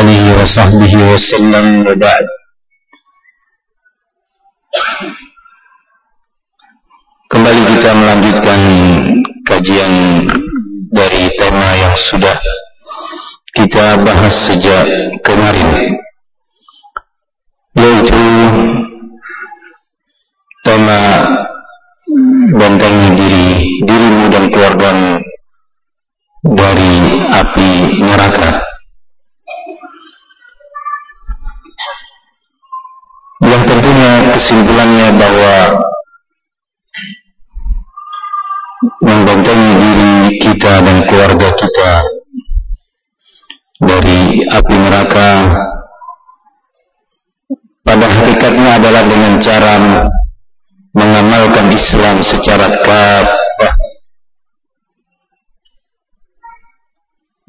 آله وصحبه وسلم وبعد Kembali kita melanjutkan kajian dari tema yang sudah kita bahas sejak kemarin yaitu tema bentengi diri dirimu dan keluargamu dari api neraka Kesimpulannya bahwa membentengi diri kita dan keluarga kita dari api neraka pada hakikatnya adalah dengan cara mengamalkan Islam secara kafah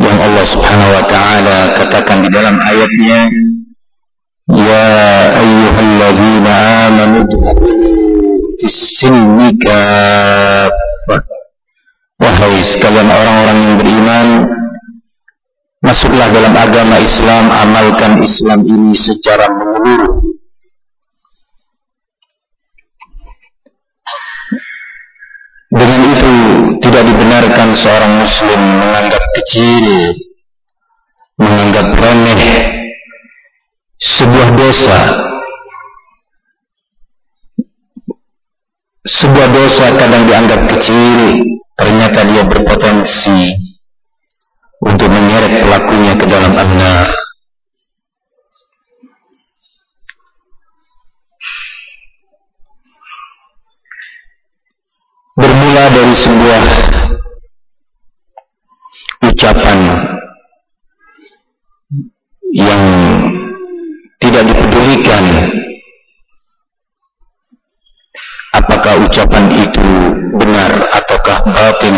yang Allah Subhanahu wa taala katakan di dalam ayatnya ya ayyuhalladzina amanu fis silmi kafah wahai sekalian orang-orang yang beriman masuklah dalam agama Islam amalkan Islam ini secara menyeluruh. Dengan itu tidak dibenarkan seorang muslim menganggap kecil menganggap remeh sebuah dosa. Sebuah dosa kadang dianggap kecil ternyata dia berpotensi untuk menyeret pelakunya ke dalam annar. Bermula dari sebuah ucapan yang tidak dipedulikan apakah ucapan itu benar ataukah batin?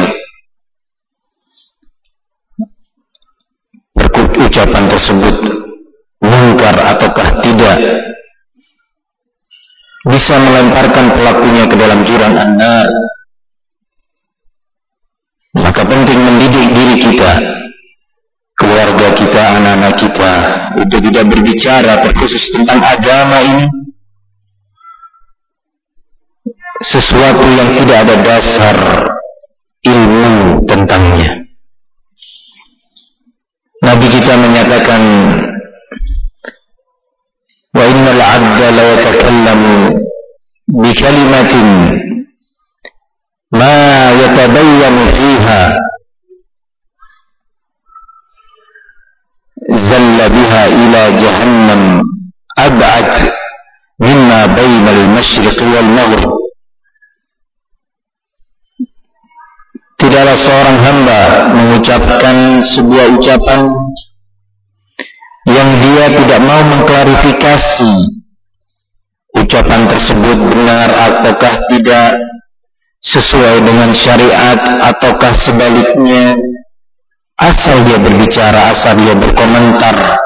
Ucapan tersebut mungkar ataukah tidak? Bisa melemparkan pelakunya ke dalam jurang anda maka penting mendidik diri kita keluarga kita, anak-anak kita untuk tidak berbicara terkhusus tentang agama ini sesuatu yang tidak ada dasar ilmu tentangnya. Nabi kita menyatakan wa innal 'abda la yatakallamu bi kalimatin ma yatabayyanu fiha زل بها إلى جهنم أبعد مما بين المشرق والمغرب Tidaklah seorang hamba mengucapkan sebuah ucapan yang dia tidak mau mengklarifikasi ucapan tersebut benar ataukah tidak sesuai dengan syariat ataukah sebaliknya Asal dia berbicara, asal dia berkomentar.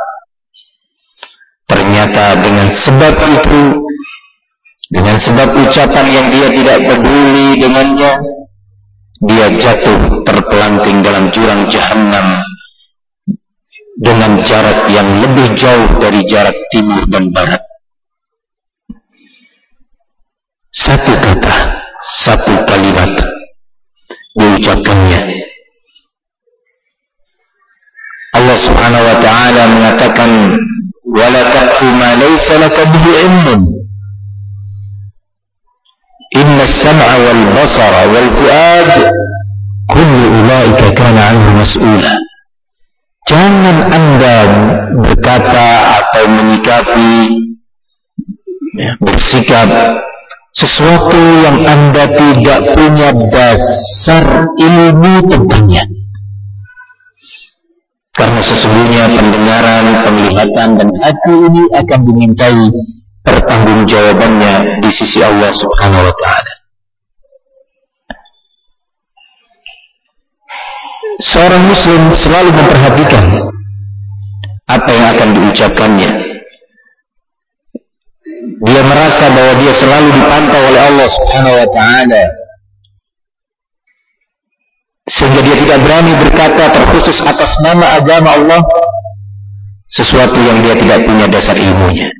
Ternyata dengan sebab itu, dengan sebab ucapan yang dia tidak peduli dengannya, dia jatuh terpelanting dalam jurang jahanam dengan jarak yang lebih jauh dari jarak timur dan barat. Satu kata, satu kalimat diucapkannya Allah Subhanahu wa taala mengatakan wala taqfu ma laysa laka bihi ilmun. Inna as-sam'a wal basara wal fuad kullu ulaika kana 'anhu mas'ula jangan anda berkata atau menyikapi ya, bersikap sesuatu yang anda tidak punya dasar ilmu tentangnya karena sesungguhnya pendengaran, penglihatan, dan hati ini akan dimintai pertanggungjawabannya di sisi Allah Subhanahu wa taala. Seorang muslim selalu memperhatikan apa yang akan diucapkannya. Dia merasa bahwa dia selalu dipantau oleh Allah Subhanahu wa taala sehingga dia tidak berani berkata terkhusus atas nama agama Allah sesuatu yang dia tidak punya dasar ilmunya.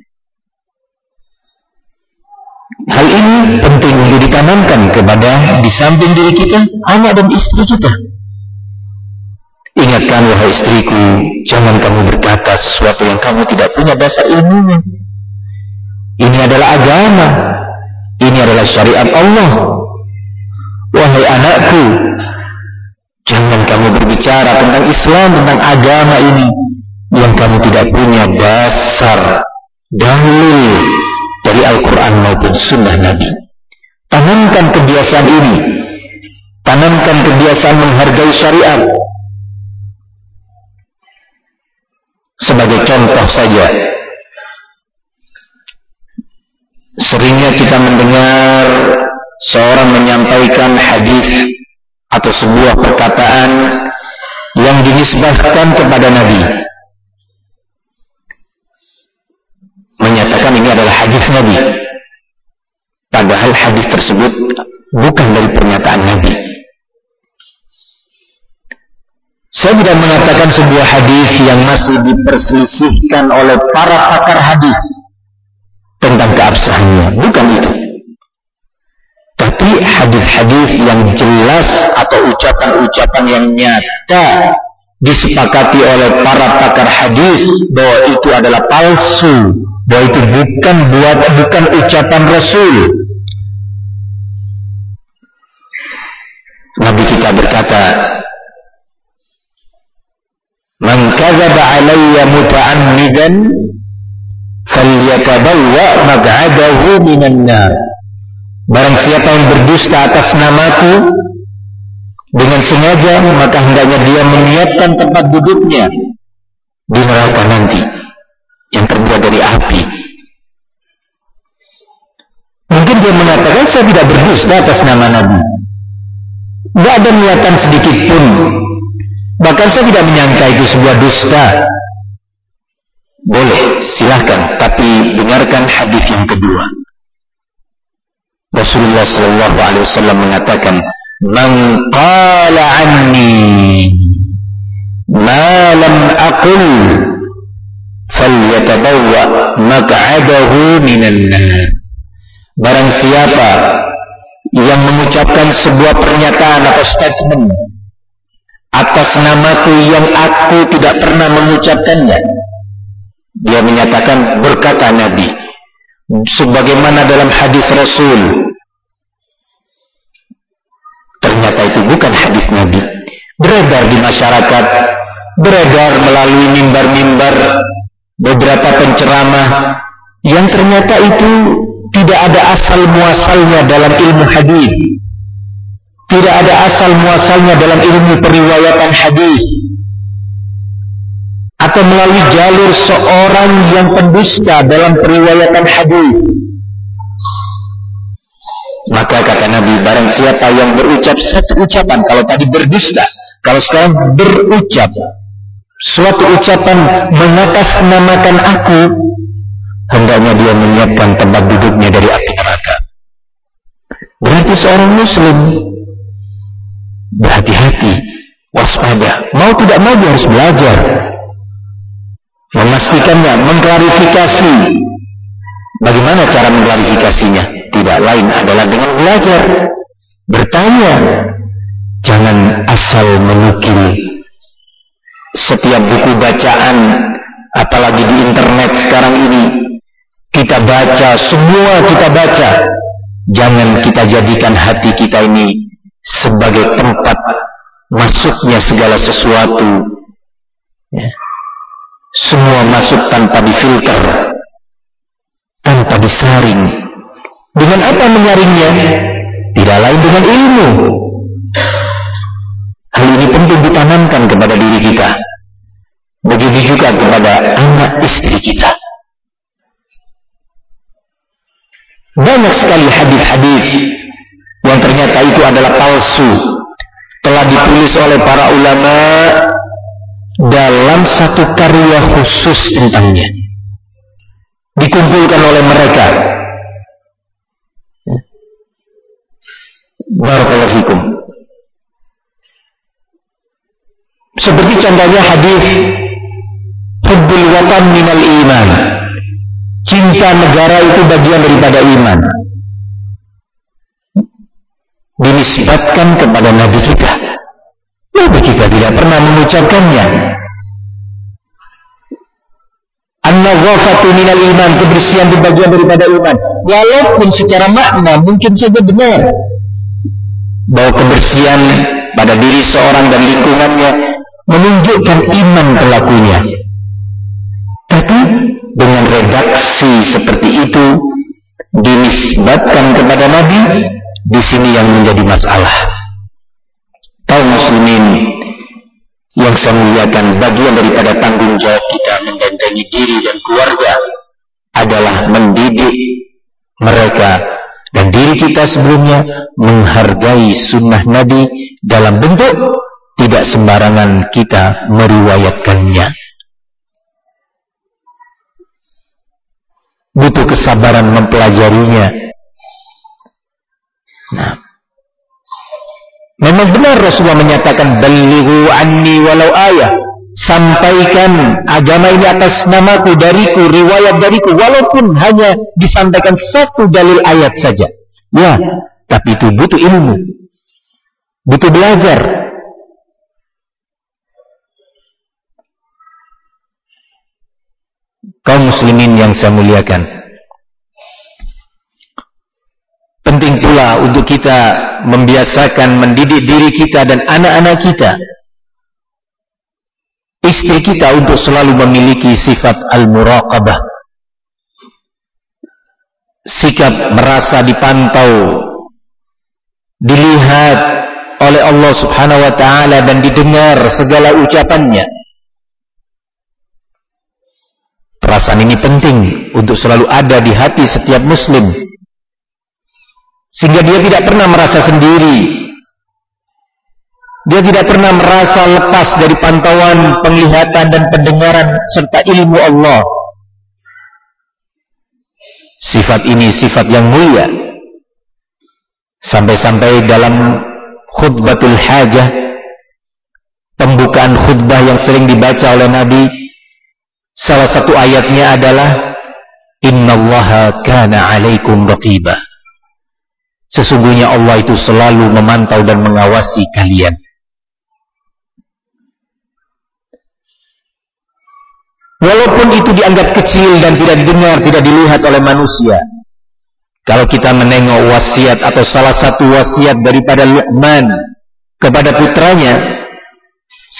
Hal ini penting untuk ditanamkan kepada di samping diri kita, anak dan istri kita. Ingatkan wahai istriku, jangan kamu berkata sesuatu yang kamu tidak punya dasar ilmunya. Ini adalah agama. Ini adalah syariat Allah. Wahai anakku, jangan kamu berbicara tentang Islam, tentang agama ini yang kamu tidak punya dasar dalil dari Al-Quran maupun Sunnah Nabi. Tanamkan kebiasaan ini. Tanamkan kebiasaan menghargai syariat. Sebagai contoh saja, seringnya kita mendengar seorang menyampaikan hadis atau sebuah perkataan yang dinisbahkan kepada Nabi menyatakan ini adalah hadis Nabi. Padahal hadis tersebut bukan dari pernyataan Nabi. Saya tidak mengatakan sebuah hadis yang masih diperselisihkan oleh para pakar hadis tentang keabsahannya, bukan itu. Tapi hadis-hadis yang jelas atau ucapan-ucapan yang nyata disepakati oleh para pakar hadis bahwa itu adalah palsu bahwa itu bukan buat bukan ucapan Rasul. Nabi kita berkata, "Man kadzaba 'alayya muta'ammidan falyatabawwa minan nar." Barang siapa yang berdusta atas namaku dengan sengaja, maka hendaknya dia menyiapkan tempat duduknya di neraka nanti yang terbuat dari api. Mungkin dia mengatakan saya tidak berdusta atas nama Nabi. Tidak ada niatan sedikit pun. Bahkan saya tidak menyangka itu sebuah dusta. Boleh, silahkan. Tapi dengarkan hadis yang kedua. Rasulullah Shallallahu Alaihi Wasallam mengatakan, "Man qala anni ma lam aqul falyatabawwa maq'adahu minan nar. Barang siapa yang mengucapkan sebuah pernyataan atau statement atas namaku yang aku tidak pernah mengucapkannya dia menyatakan berkata Nabi sebagaimana dalam hadis Rasul ternyata itu bukan hadis Nabi beredar di masyarakat beredar melalui mimbar-mimbar beberapa penceramah yang ternyata itu tidak ada asal muasalnya dalam ilmu hadis. Tidak ada asal muasalnya dalam ilmu periwayatan hadis. Atau melalui jalur seorang yang pendusta dalam periwayatan hadis. Maka kata Nabi, barang siapa yang berucap satu ucapan, kalau tadi berdusta, kalau sekarang berucap suatu ucapan mengatasnamakan aku, hendaknya dia menyiapkan tempat duduknya dari api neraka. Berarti seorang muslim berhati-hati, waspada. Mau tidak mau dia harus belajar. Memastikannya, mengklarifikasi. Bagaimana cara mengklarifikasinya? Tidak lain adalah dengan belajar. Bertanya. Jangan asal menukil setiap buku bacaan apalagi di internet sekarang ini kita baca semua kita baca jangan kita jadikan hati kita ini sebagai tempat masuknya segala sesuatu ya. semua masuk tanpa difilter tanpa disaring dengan apa menyaringnya tidak lain dengan ilmu Hal ini penting ditanamkan kepada diri kita. Begitu juga kepada anak istri kita. Banyak sekali hadis-hadis yang ternyata itu adalah palsu. Telah ditulis oleh para ulama dalam satu karya khusus tentangnya. Dikumpulkan oleh mereka. Barakallahu fikum. Seperti contohnya hadis Hubbul watan minal iman. Cinta negara itu bagian daripada iman. Dinisbatkan kepada Nabi kita. Nabi kita tidak pernah mengucapkannya. An-nazafatu minal iman, kebersihan itu bagian daripada iman. Walaupun secara makna mungkin saja benar bahwa kebersihan pada diri seorang dan lingkungannya menunjukkan iman pelakunya. Tapi dengan redaksi seperti itu dinisbatkan kepada Nabi, di sini yang menjadi masalah. Kaum muslimin yang saya muliakan bagian daripada tanggung jawab kita membentengi diri dan keluarga adalah mendidik mereka dan diri kita sebelumnya menghargai sunnah Nabi dalam bentuk tidak sembarangan kita meriwayatkannya. Butuh kesabaran mempelajarinya. Nah, memang benar Rasulullah menyatakan balighu anni walau ayah. Sampaikan agama ini atas namaku, dariku, riwayat dariku, walaupun hanya disampaikan satu dalil ayat saja. Ya, tapi itu butuh ilmu, butuh belajar, kaum muslimin yang saya muliakan. Penting pula untuk kita membiasakan mendidik diri kita dan anak-anak kita. Istri kita untuk selalu memiliki sifat al-muraqabah. Sikap merasa dipantau, dilihat oleh Allah Subhanahu wa taala dan didengar segala ucapannya. Perasaan ini penting untuk selalu ada di hati setiap muslim. Sehingga dia tidak pernah merasa sendiri. Dia tidak pernah merasa lepas dari pantauan, penglihatan dan pendengaran serta ilmu Allah. Sifat ini sifat yang mulia. Sampai-sampai dalam khutbatul hajah, pembukaan khutbah yang sering dibaca oleh Nabi, Salah satu ayatnya adalah Innallaha kana 'alaikum raqibah. Sesungguhnya Allah itu selalu memantau dan mengawasi kalian. Walaupun itu dianggap kecil dan tidak didengar, tidak dilihat oleh manusia. Kalau kita menengok wasiat atau salah satu wasiat daripada Luqman kepada putranya,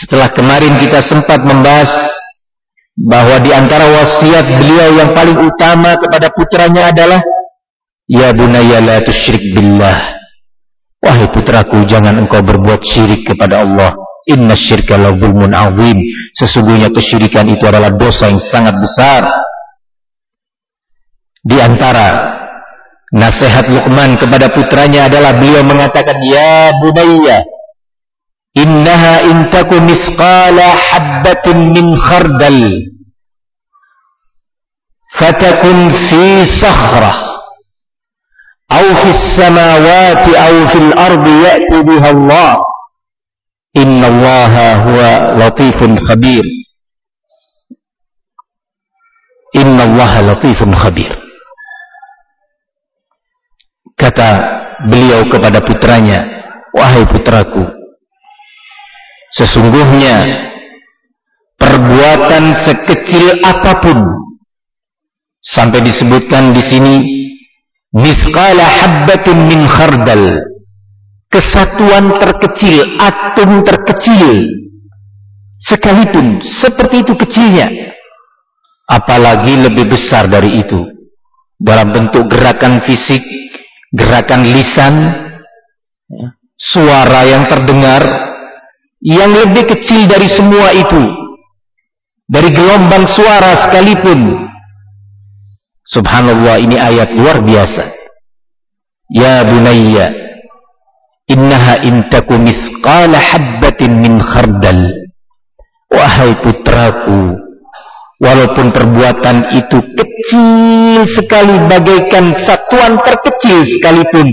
setelah kemarin kita sempat membahas bahwa di antara wasiat beliau yang paling utama kepada putranya adalah Ya bunayya la tusyrik billah Wahai putraku jangan engkau berbuat syirik kepada Allah Inna syirka la zulmun azim. Sesungguhnya kesyirikan itu adalah dosa yang sangat besar. Di antara nasihat Luqman kepada putranya adalah beliau mengatakan, "Ya bunayya, innaha intaku misqala habbatin min khardal." Fatakun fi sahrah Au fi samawati Au fil ardi ya'ti Allah إن الله هو لطيف خبير إن الله لطيف خبير kata beliau kepada putranya wahai putraku Sesungguhnya perbuatan sekecil apapun sampai disebutkan di sini mithqala habbatin min khardal kesatuan terkecil atom terkecil. Sekalipun seperti itu kecilnya. Apalagi lebih besar dari itu. Dalam bentuk gerakan fisik gerakan lisan ya, suara yang terdengar yang lebih kecil dari semua itu. Dari gelombang suara sekalipun. Subhanallah ini ayat luar biasa. Ya bunayya innaha intaku mithqala habbatin min khardal wahai putraku walaupun perbuatan itu kecil sekali bagaikan satuan terkecil sekalipun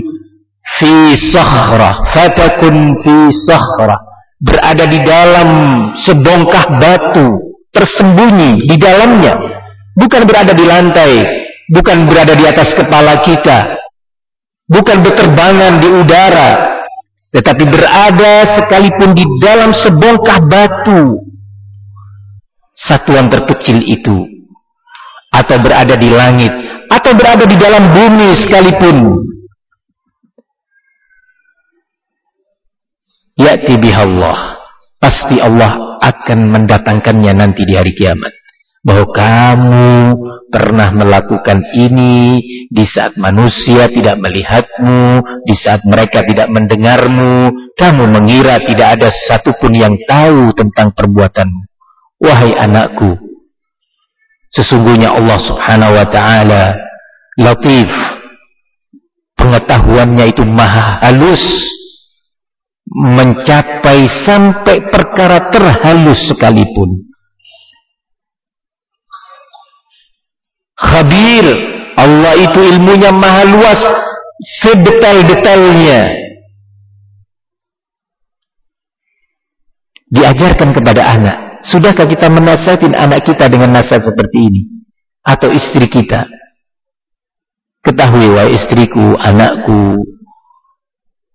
fi sahra fatakun fi sahra berada di dalam sebongkah batu tersembunyi di dalamnya. Bukan berada di lantai, bukan berada di atas kepala kita, bukan berterbangan di udara, tetapi berada sekalipun di dalam sebongkah batu. Satuan terkecil itu. Atau berada di langit. Atau berada di dalam bumi sekalipun. Ya'ti bihallah pasti Allah akan mendatangkannya nanti di hari kiamat bahwa kamu pernah melakukan ini di saat manusia tidak melihatmu, di saat mereka tidak mendengarmu, kamu mengira tidak ada satupun yang tahu tentang perbuatanmu. Wahai anakku, sesungguhnya Allah subhanahu wa ta'ala latif, pengetahuannya itu maha halus, mencapai sampai perkara terhalus sekalipun. Khabir, Allah itu ilmunya maha luas sedetail-detailnya. Diajarkan kepada anak. Sudahkah kita menasihatin anak kita dengan nasihat seperti ini? Atau istri kita? Ketahui wahai istriku, anakku,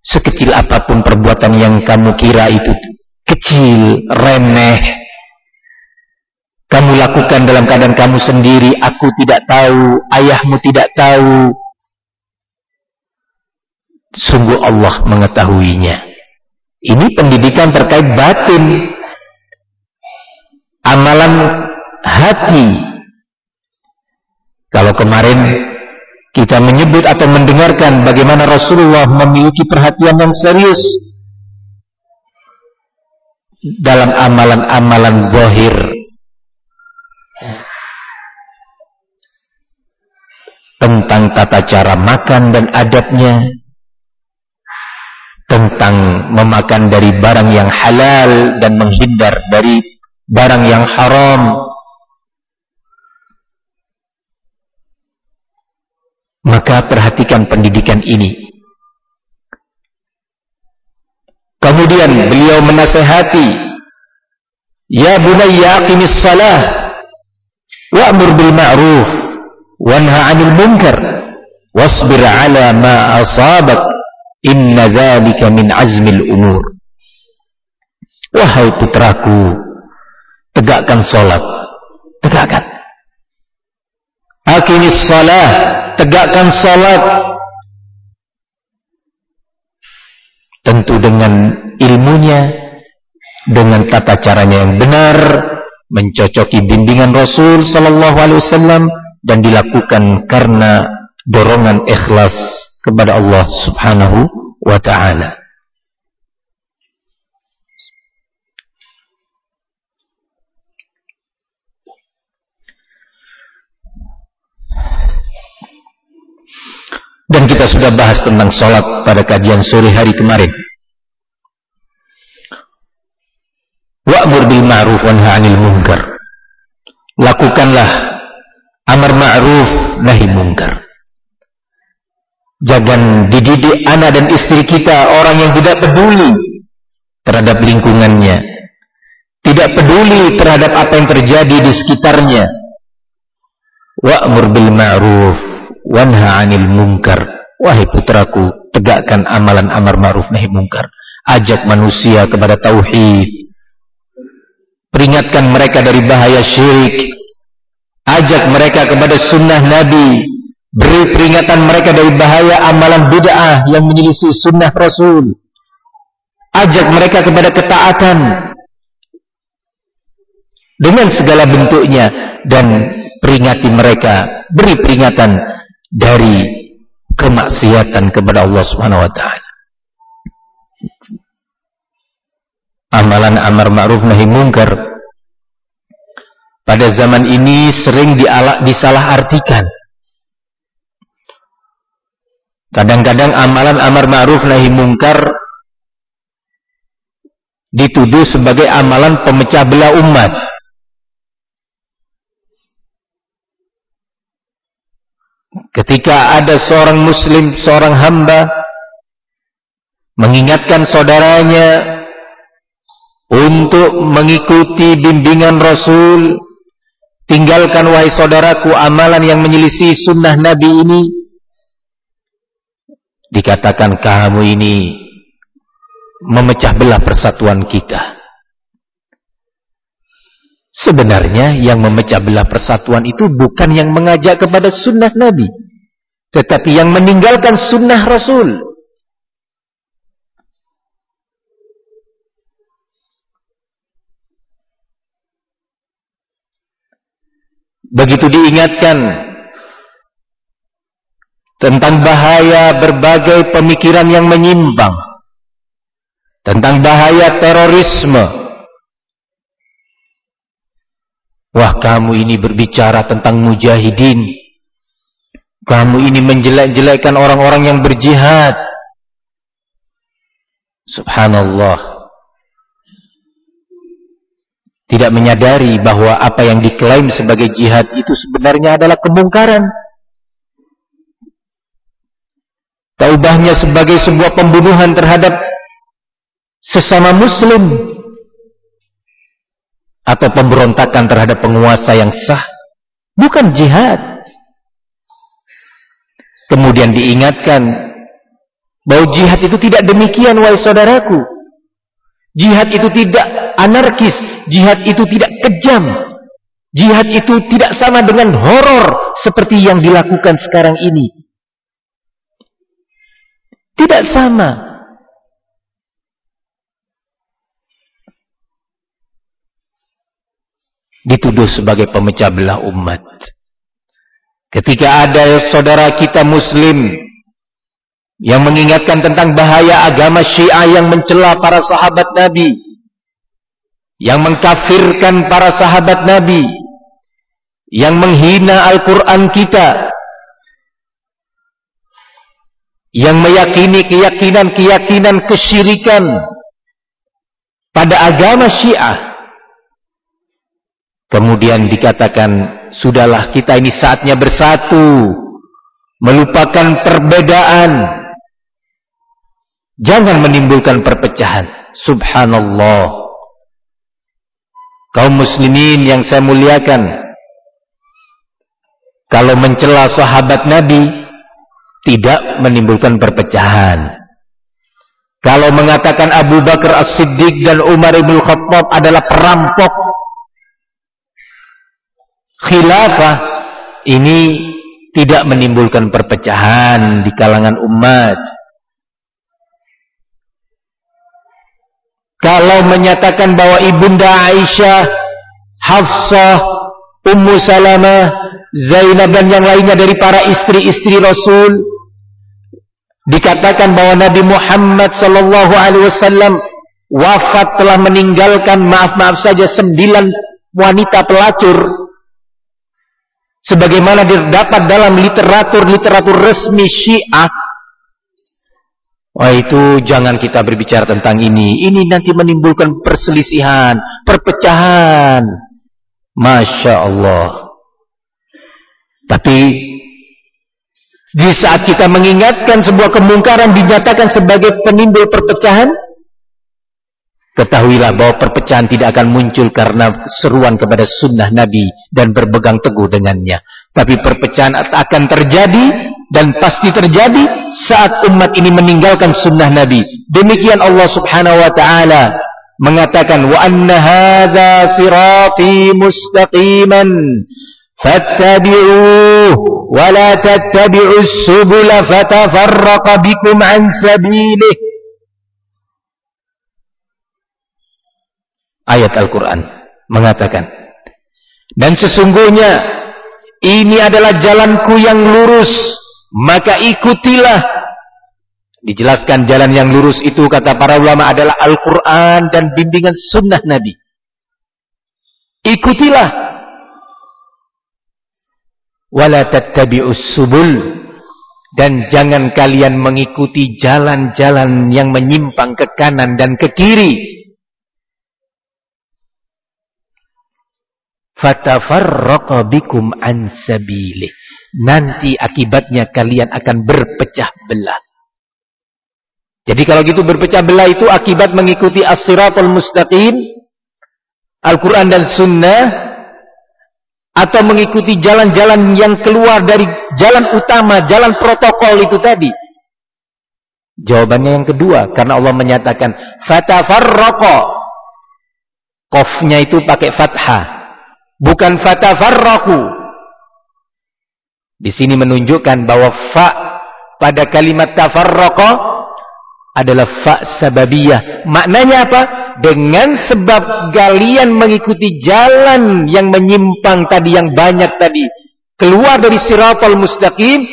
Sekecil apa pun perbuatan yang kamu kira itu kecil, remeh, kamu lakukan dalam keadaan kamu sendiri, aku tidak tahu, ayahmu tidak tahu. Sungguh Allah mengetahuinya. Ini pendidikan terkait batin. Amalan hati. Kalau kemarin kita menyebut atau mendengarkan bagaimana Rasulullah memiliki perhatian yang serius dalam amalan-amalan zahir tentang tata cara makan dan adabnya tentang memakan dari barang yang halal dan menghindar dari barang yang haram Maka perhatikan pendidikan ini. Kemudian beliau menasehati, Ya bunayya aqimis salah, wa'mur bil ma'ruf, wanha 'anil munkar, wasbir 'ala ma asabak, inna dzalika min azmil umur. Wahai putraku, tegakkan salat, tegakkan. Aqimis salah, tegakkan salat tentu dengan ilmunya dengan tata caranya yang benar mencocoki bimbingan Rasul sallallahu alaihi wasallam dan dilakukan karena dorongan ikhlas kepada Allah Subhanahu wa taala Dan kita sudah bahas tentang sholat pada kajian sore hari kemarin. Wa'mur bil ma'ruf 'anil munkar. Lakukanlah ma'ruf nahi munkar. Jangan dididik anak dan istri kita orang yang tidak peduli terhadap lingkungannya. Tidak peduli terhadap apa yang terjadi di sekitarnya. Wa'mur bil ma'ruf wanha 'anil munkar wahai putraku tegakkan amalan amar ma'ruf nahi munkar ajak manusia kepada tauhid peringatkan mereka dari bahaya syirik ajak mereka kepada sunnah nabi. Beri peringatan mereka dari bahaya amalan bid'ah yang menyelisih sunnah rasul. Ajak mereka kepada ketaatan dengan segala bentuknya dan peringati mereka. Beri peringatan dari kemaksiatan kepada Allah Subhanahu wa taala. Amalan amar ma'ruf nahi munkar pada zaman ini sering disalahartikan. Kadang-kadang amalan amar ma'ruf nahi munkar dituduh sebagai amalan pemecah belah umat. Ketika ada seorang muslim, seorang hamba mengingatkan saudaranya untuk mengikuti bimbingan Rasul tinggalkan wahai saudaraku amalan yang menyelisih sunnah Nabi ini. Dikatakan kamu ini memecah belah persatuan kita. Sebenarnya yang memecah belah persatuan itu bukan yang mengajak kepada sunnah Nabi tetapi yang meninggalkan sunnah Rasul begitu diingatkan tentang bahaya berbagai pemikiran yang menyimpang tentang bahaya terorisme. Wah kamu ini berbicara tentang mujahidin. Kamu ini menjelek-jelekkan orang-orang yang berjihad. Subhanallah tidak menyadari bahwa apa yang diklaim sebagai jihad itu sebenarnya adalah kemungkaran. Taubahnya sebagai sebuah pembunuhan terhadap sesama muslim atau pemberontakan terhadap penguasa yang sah bukan jihad. Kemudian diingatkan bahwa jihad itu tidak demikian wahai saudaraku. Jihad itu tidak anarkis, jihad itu tidak kejam. Jihad itu tidak sama dengan horor seperti yang dilakukan sekarang ini. Tidak sama. Dituduh sebagai pemecah belah umat. Ketika ada saudara kita muslim yang mengingatkan tentang bahaya agama Syiah yang mencela para sahabat Nabi, yang mengkafirkan para sahabat Nabi, yang menghina Al-Quran kita, yang meyakini keyakinan-keyakinan kesyirikan pada agama Syiah. Kemudian dikatakan, sudahlah kita ini saatnya bersatu, melupakan perbedaan, Jangan menimbulkan perpecahan. Subhanallah. Kaum muslimin yang saya muliakan. Kalau mencela sahabat Nabi, tidak menimbulkan perpecahan. Kalau mengatakan Abu Bakar As-Siddiq dan Umar Ibn Khattab adalah perampok khilafah, ini tidak menimbulkan perpecahan di kalangan umat. Kalau menyatakan bahwa ibunda Aisyah, Hafsah, Ummu Salamah, Zainab dan yang lainnya dari para istri-istri Rasul dikatakan bahwa Nabi Muhammad sallallahu alaihi wasallam wafat telah meninggalkan maaf-maaf saja sembilan wanita pelacur. Sebagaimana terdapat dalam literatur-literatur resmi Syiah Wah itu jangan kita berbicara tentang ini. Ini nanti menimbulkan perselisihan, perpecahan. Masya Allah. Tapi di saat kita mengingatkan sebuah kemungkaran dinyatakan sebagai penimbul perpecahan, ketahuilah bahwa perpecahan tidak akan muncul karena seruan kepada sunnah Nabi dan berpegang teguh dengannya. Tapi perpecahan akan terjadi dan pasti terjadi saat umat ini meninggalkan sunnah Nabi. Demikian Allah Subhanahu wa taala mengatakan wa anna hadza sirati mustaqiman fattabi'uhu wa la tattabi'us subula fatafarraqa bikum an sabilih. Ayat Al-Qur'an mengatakan dan sesungguhnya ini adalah jalanku yang lurus maka ikutilah. Dijelaskan jalan yang lurus itu kata para ulama adalah Al-Quran dan bimbingan sunnah Nabi. Ikutilah. Wala tattabi'us subul. Dan jangan kalian mengikuti jalan-jalan yang menyimpang ke kanan dan ke kiri. Fatafarraqa bikum an sabilih nanti akibatnya kalian akan berpecah belah. Jadi kalau gitu berpecah belah itu akibat mengikuti as-siratul mustaqim, Al-Quran dan Sunnah, atau mengikuti jalan-jalan yang keluar dari jalan utama, jalan protokol itu tadi. Jawabannya yang kedua, karena Allah menyatakan, fatafarraqa. Qafnya itu pakai fathah. Bukan fatafarraqu. Di sini menunjukkan bahwa fa pada kalimat tafarraqa adalah fa sababiyah. Maknanya apa? Dengan sebab kalian mengikuti jalan yang menyimpang tadi yang banyak tadi, keluar dari siratal mustaqim,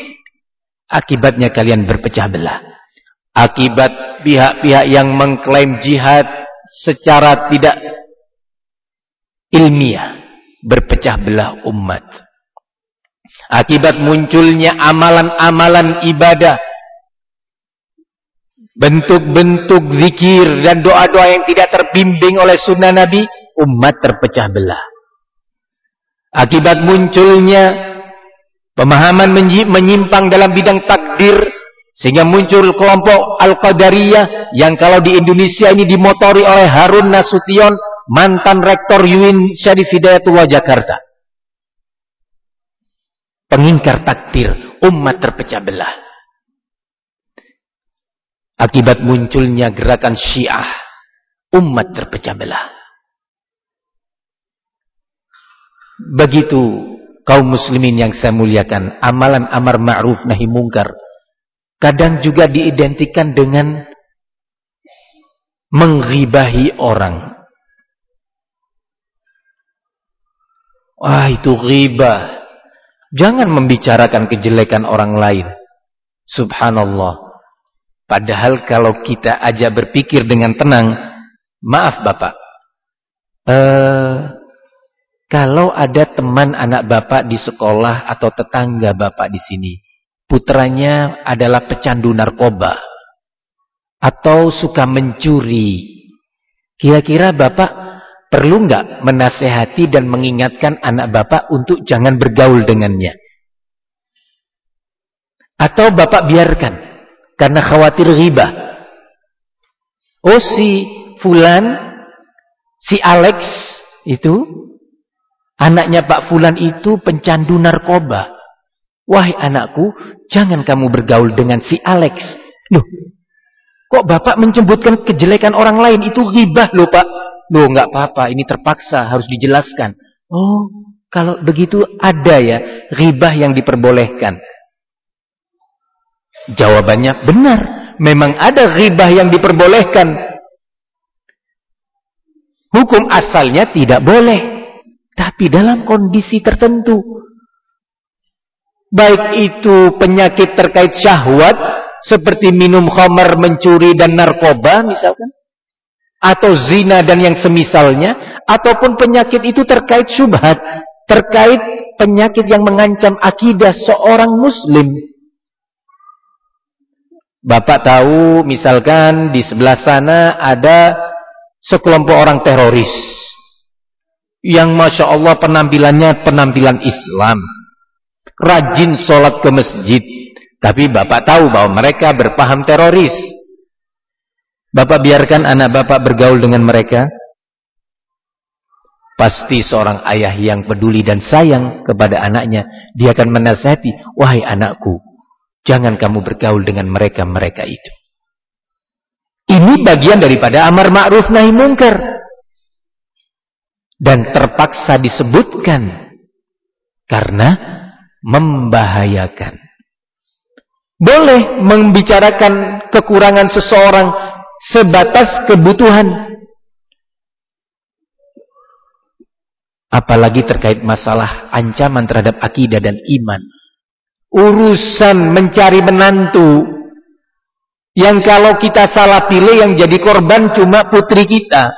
akibatnya kalian berpecah belah. Akibat pihak-pihak yang mengklaim jihad secara tidak ilmiah berpecah belah umat. Akibat munculnya amalan-amalan ibadah bentuk-bentuk zikir dan doa-doa yang tidak terbimbing oleh sunnah Nabi, umat terpecah belah. Akibat munculnya pemahaman menyimpang dalam bidang takdir, sehingga muncul kelompok Al-Qadariyah yang kalau di Indonesia ini dimotori oleh Harun Nasution, mantan rektor UIN Syarif Hidayatullah Jakarta. Pengingkar takdir, umat terpecah belah. Akibat munculnya gerakan syiah umat terpecah belah. Begitu kaum muslimin yang saya muliakan amalan amar ma'ruf nahi mungkar kadang juga diidentikan dengan mengribahi orang. Wah itu riba jangan membicarakan kejelekan orang lain. Subhanallah. Padahal kalau kita aja berpikir dengan tenang, maaf Bapak, eh, kalau ada teman anak Bapak di sekolah atau tetangga Bapak di sini, putranya adalah pecandu narkoba atau suka mencuri, kira-kira Bapak perlu nggak menasehati dan mengingatkan anak Bapak untuk jangan bergaul dengannya? Atau Bapak biarkan? karena khawatir riba. Oh si Fulan, si Alex itu, anaknya Pak Fulan itu pencandu narkoba. Wahai anakku, jangan kamu bergaul dengan si Alex. Loh, kok Bapak menyebutkan kejelekan orang lain? Itu riba loh Pak. Loh, nggak apa-apa, ini terpaksa, harus dijelaskan. Oh, kalau begitu ada ya, ribah yang diperbolehkan. Jawabannya benar. Memang ada ribah yang diperbolehkan. Hukum asalnya tidak boleh. Tapi dalam kondisi tertentu. Baik itu penyakit terkait syahwat. Seperti minum khamar, mencuri dan narkoba misalkan. Atau zina dan yang semisalnya. Ataupun penyakit itu terkait syubhat. Terkait penyakit yang mengancam akidah seorang muslim. Bapak tahu misalkan di sebelah sana ada sekelompok orang teroris yang Masya Allah penampilannya penampilan Islam rajin sholat ke masjid tapi Bapak tahu bahwa mereka berpaham teroris Bapak biarkan anak Bapak bergaul dengan mereka pasti seorang ayah yang peduli dan sayang kepada anaknya dia akan menasihati wahai anakku Jangan kamu bergaul dengan mereka-mereka itu. Ini bagian daripada amar ma'ruf nahi mungkar. Dan terpaksa disebutkan. Karena membahayakan. Boleh membicarakan kekurangan seseorang sebatas kebutuhan. Apalagi terkait masalah ancaman terhadap akidah dan iman. Urusan mencari menantu. Yang kalau kita salah pilih yang jadi korban cuma putri kita.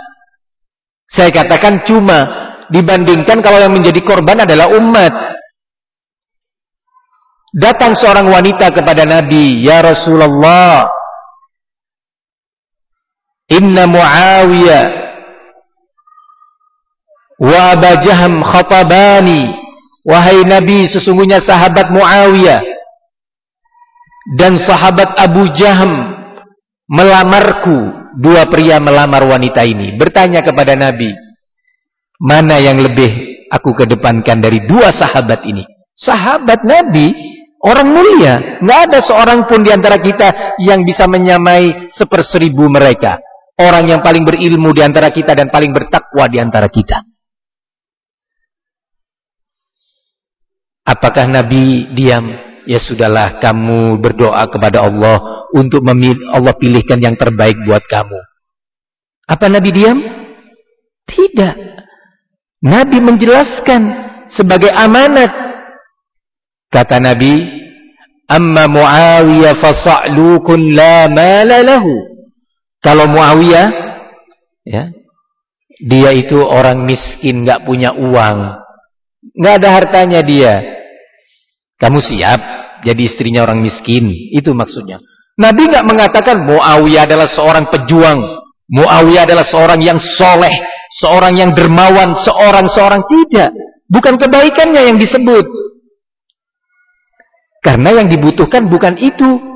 Saya katakan cuma dibandingkan kalau yang menjadi korban adalah umat. Datang seorang wanita kepada Nabi ya Rasulullah inna Muawiyah wa Abajaham khatabani Wahai Nabi, sesungguhnya sahabat Muawiyah dan sahabat Abu Jaham melamarku. Dua pria melamar wanita ini. Bertanya kepada Nabi. Mana yang lebih aku kedepankan dari dua sahabat ini? Sahabat Nabi, orang mulia. Nggak ada seorang pun di antara kita yang bisa menyamai seperseribu mereka. Orang yang paling berilmu di antara kita dan paling bertakwa di antara kita. Apakah Nabi diam? Ya sudahlah kamu berdoa kepada Allah untuk memilih Allah pilihkan yang terbaik buat kamu. Apa Nabi diam? Tidak. Nabi menjelaskan sebagai amanat. Kata Nabi, "Amma Muawiyah fasa'lukun la mala lahu." Kalau Muawiyah ya, dia itu orang miskin, nggak punya uang. nggak ada hartanya dia. Kamu siap jadi istrinya orang miskin? Itu maksudnya. Nabi nggak mengatakan Muawiyah adalah seorang pejuang. Muawiyah adalah seorang yang soleh. Seorang yang dermawan. Seorang-seorang tidak. Bukan kebaikannya yang disebut. Karena yang dibutuhkan bukan itu.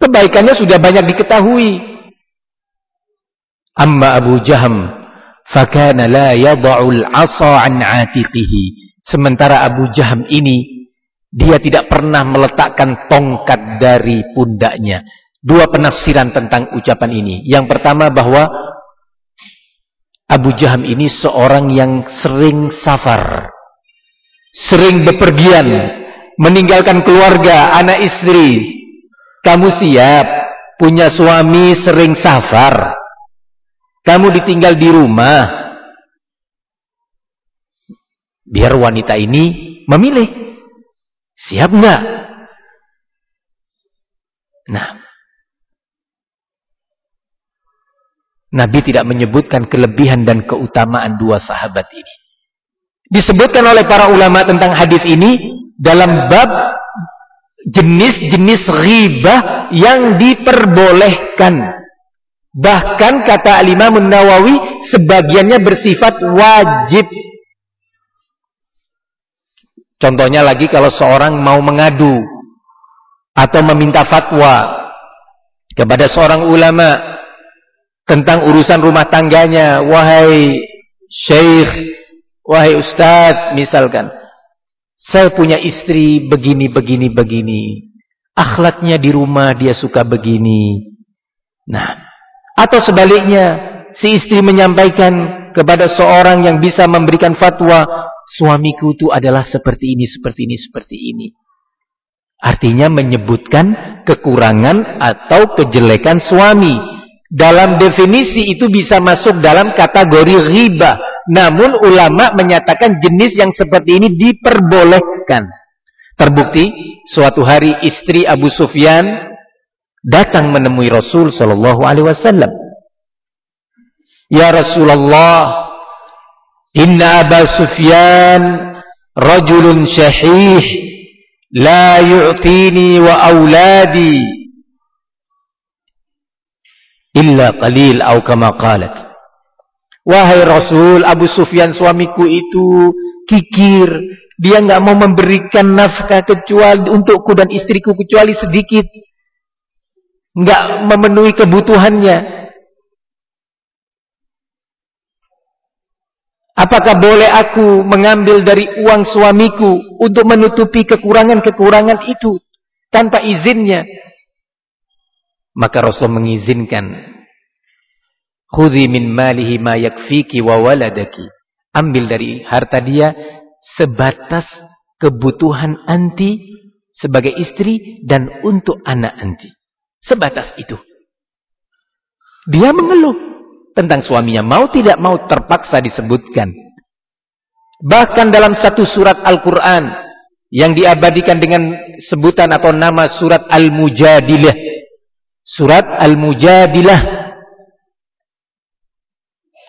Kebaikannya sudah banyak diketahui. Amma Abu Jaham. Fakana la yada'ul asa an atiqihi. Sementara Abu Jaham ini dia tidak pernah meletakkan tongkat dari pundaknya. Dua penafsiran tentang ucapan ini. Yang pertama bahwa Abu Jaham ini seorang yang sering safar. Sering bepergian. Meninggalkan keluarga, anak istri. Kamu siap punya suami sering safar. Kamu ditinggal di rumah Biar wanita ini memilih. Siap nggak? Nah. Nabi tidak menyebutkan kelebihan dan keutamaan dua sahabat ini. Disebutkan oleh para ulama tentang hadis ini dalam bab jenis-jenis ghibah yang diperbolehkan. Bahkan kata Al-Imam Nawawi sebagiannya bersifat wajib Contohnya lagi kalau seorang mau mengadu atau meminta fatwa kepada seorang ulama tentang urusan rumah tangganya, wahai syekh, wahai ustaz, misalkan, saya punya istri begini, begini, begini. Akhlaknya di rumah dia suka begini. Nah, atau sebaliknya, si istri menyampaikan kepada seorang yang bisa memberikan fatwa, suamiku itu adalah seperti ini, seperti ini, seperti ini. Artinya menyebutkan kekurangan atau kejelekan suami. Dalam definisi itu bisa masuk dalam kategori riba. Namun ulama menyatakan jenis yang seperti ini diperbolehkan. Terbukti suatu hari istri Abu Sufyan datang menemui Rasul sallallahu alaihi wasallam. Ya Rasulullah, Inna Aba Sufyan rajulun syahih la yu'tini wa auladi illa qalil atau kama qalat. Wahai Rasul, Abu Sufyan suamiku itu kikir. Dia enggak mau memberikan nafkah kecuali untukku dan istriku kecuali sedikit. Enggak memenuhi kebutuhannya. Apakah boleh aku mengambil dari uang suamiku untuk menutupi kekurangan-kekurangan itu tanpa izinnya? Maka Rasul mengizinkan. Khudhi min malihi ma yakfiki wa waladaki. Ambil dari harta dia sebatas kebutuhan anti sebagai istri dan untuk anak anti. Sebatas itu. Dia mengeluh tentang suaminya. Mau tidak mau terpaksa disebutkan. Bahkan dalam satu surat Al-Quran yang diabadikan dengan sebutan atau nama surat Al-Mujadilah. Surat Al-Mujadilah.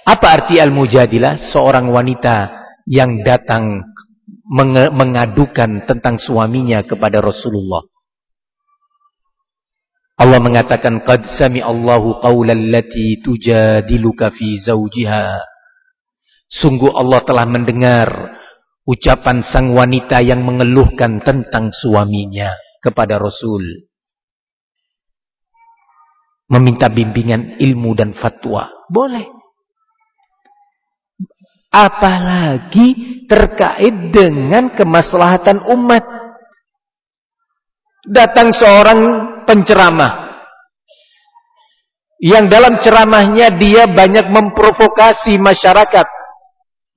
Apa arti Al-Mujadilah? Seorang wanita yang datang mengadukan tentang suaminya kepada Rasulullah. Allah mengatakan qad sami Allahu qaulal lati tujadiluka fi zawjiha Sungguh Allah telah mendengar ucapan sang wanita yang mengeluhkan tentang suaminya kepada Rasul meminta bimbingan ilmu dan fatwa. Boleh. Apalagi terkait dengan kemaslahatan umat. Datang seorang penceramah. Yang dalam ceramahnya dia banyak memprovokasi masyarakat.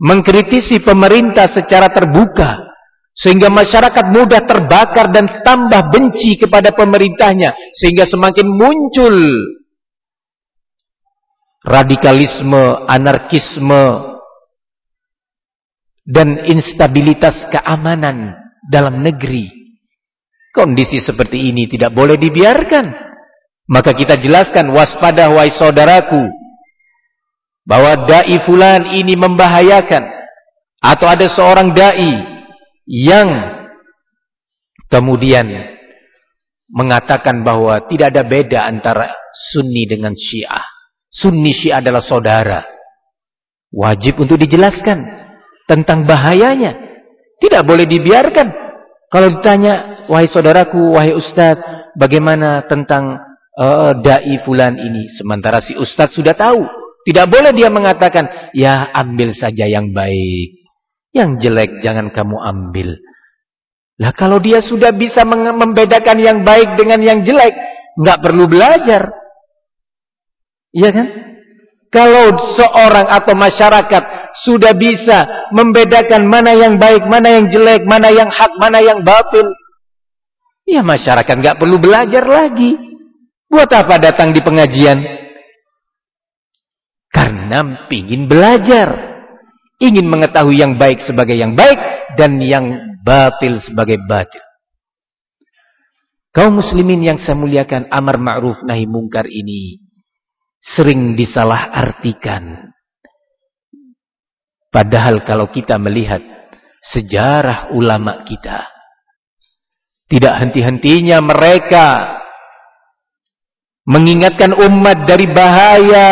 Mengkritisi pemerintah secara terbuka. Sehingga masyarakat mudah terbakar dan tambah benci kepada pemerintahnya. Sehingga semakin muncul radikalisme, anarkisme, dan instabilitas keamanan dalam negeri. Kondisi seperti ini tidak boleh dibiarkan. Maka kita jelaskan waspada wahai saudaraku bahwa dai fulan ini membahayakan atau ada seorang dai yang kemudian mengatakan bahwa tidak ada beda antara Sunni dengan Syiah. Sunni Syiah adalah saudara. Wajib untuk dijelaskan tentang bahayanya. Tidak boleh dibiarkan. Kalau ditanya, wahai saudaraku, wahai ustaz, bagaimana tentang uh, dai fulan ini? Sementara si ustaz sudah tahu. Tidak boleh dia mengatakan, ya ambil saja yang baik. Yang jelek jangan kamu ambil. Lah kalau dia sudah bisa membedakan yang baik dengan yang jelek, nggak perlu belajar. Iya kan? Kalau seorang atau masyarakat sudah bisa membedakan mana yang baik, mana yang jelek, mana yang hak, mana yang batil, ya masyarakat nggak perlu belajar lagi. Buat apa datang di pengajian? Karena pingin belajar ingin mengetahui yang baik sebagai yang baik dan yang batil sebagai batil. Kaum muslimin yang saya muliakan amar ma'ruf nahi mungkar ini sering disalah artikan. Padahal kalau kita melihat sejarah ulama kita tidak henti-hentinya mereka mengingatkan umat dari bahaya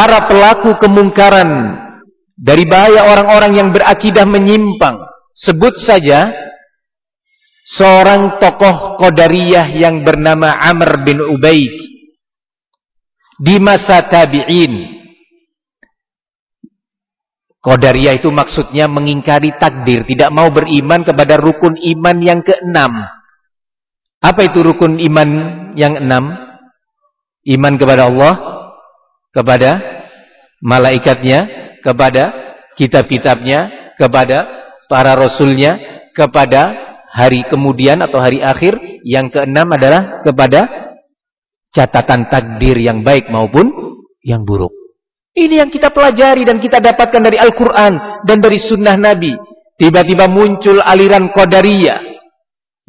para pelaku kemungkaran dari bahaya orang-orang yang berakidah menyimpang. Sebut saja seorang tokoh Qadariyah yang bernama Amr bin Ubaid di masa tabi'in. Qadariyah itu maksudnya mengingkari takdir, tidak mau beriman kepada rukun iman yang keenam. Apa itu rukun iman yang enam? Iman kepada Allah, kepada malaikatnya, kepada kitab-kitabnya, kepada para rasulnya, kepada hari kemudian atau hari akhir. Yang keenam adalah kepada catatan takdir yang baik maupun yang buruk. Ini yang kita pelajari dan kita dapatkan dari Al-Quran dan dari sunnah Nabi. Tiba-tiba muncul aliran Qadariyah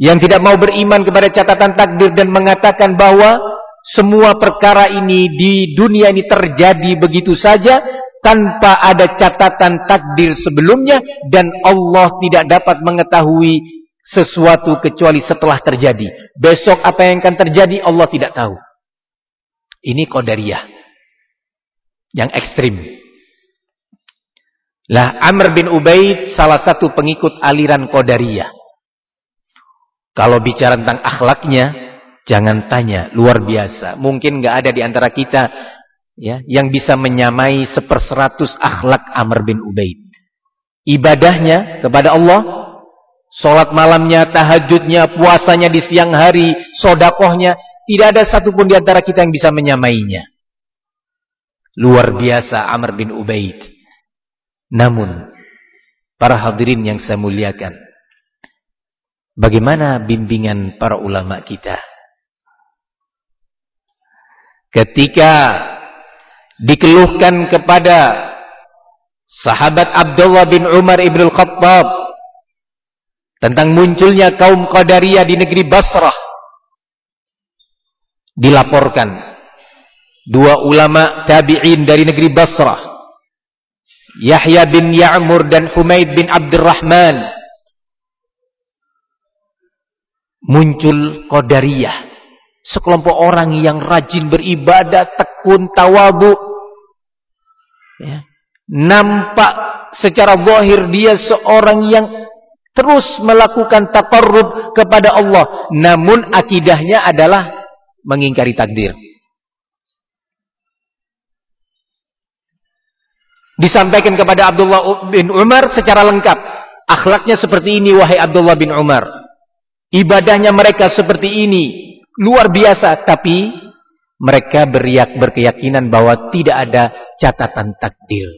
yang tidak mau beriman kepada catatan takdir dan mengatakan bahwa semua perkara ini di dunia ini terjadi begitu saja tanpa ada catatan takdir sebelumnya dan Allah tidak dapat mengetahui sesuatu kecuali setelah terjadi. Besok apa yang akan terjadi Allah tidak tahu. Ini qadariyah yang ekstrim. Lah Amr bin Ubaid salah satu pengikut aliran qadariyah. Kalau bicara tentang akhlaknya, Jangan tanya, luar biasa. Mungkin nggak ada di antara kita ya yang bisa menyamai seperseratus akhlak Amr bin Ubaid. Ibadahnya kepada Allah, sholat malamnya, tahajudnya, puasanya di siang hari, sodakohnya, tidak ada satupun di antara kita yang bisa menyamainya. Luar biasa Amr bin Ubaid. Namun, para hadirin yang saya muliakan, bagaimana bimbingan para ulama kita? Ketika dikeluhkan kepada sahabat Abdullah bin Umar ibn al-Khattab tentang munculnya kaum Qadariyah di negeri Basrah dilaporkan dua ulama tabi'in dari negeri Basrah Yahya bin Ya'mur dan Humaid bin Abdurrahman muncul Qadariyah Sekelompok orang yang rajin beribadah, tekun, tawabu. Ya. Nampak secara zahir dia seorang yang terus melakukan taqarrub kepada Allah. Namun akidahnya adalah mengingkari takdir. Disampaikan kepada Abdullah bin Umar secara lengkap. Akhlaknya seperti ini wahai Abdullah bin Umar. Ibadahnya mereka seperti ini. Luar biasa. Tapi mereka beriak berkeyakinan bahwa tidak ada catatan takdir.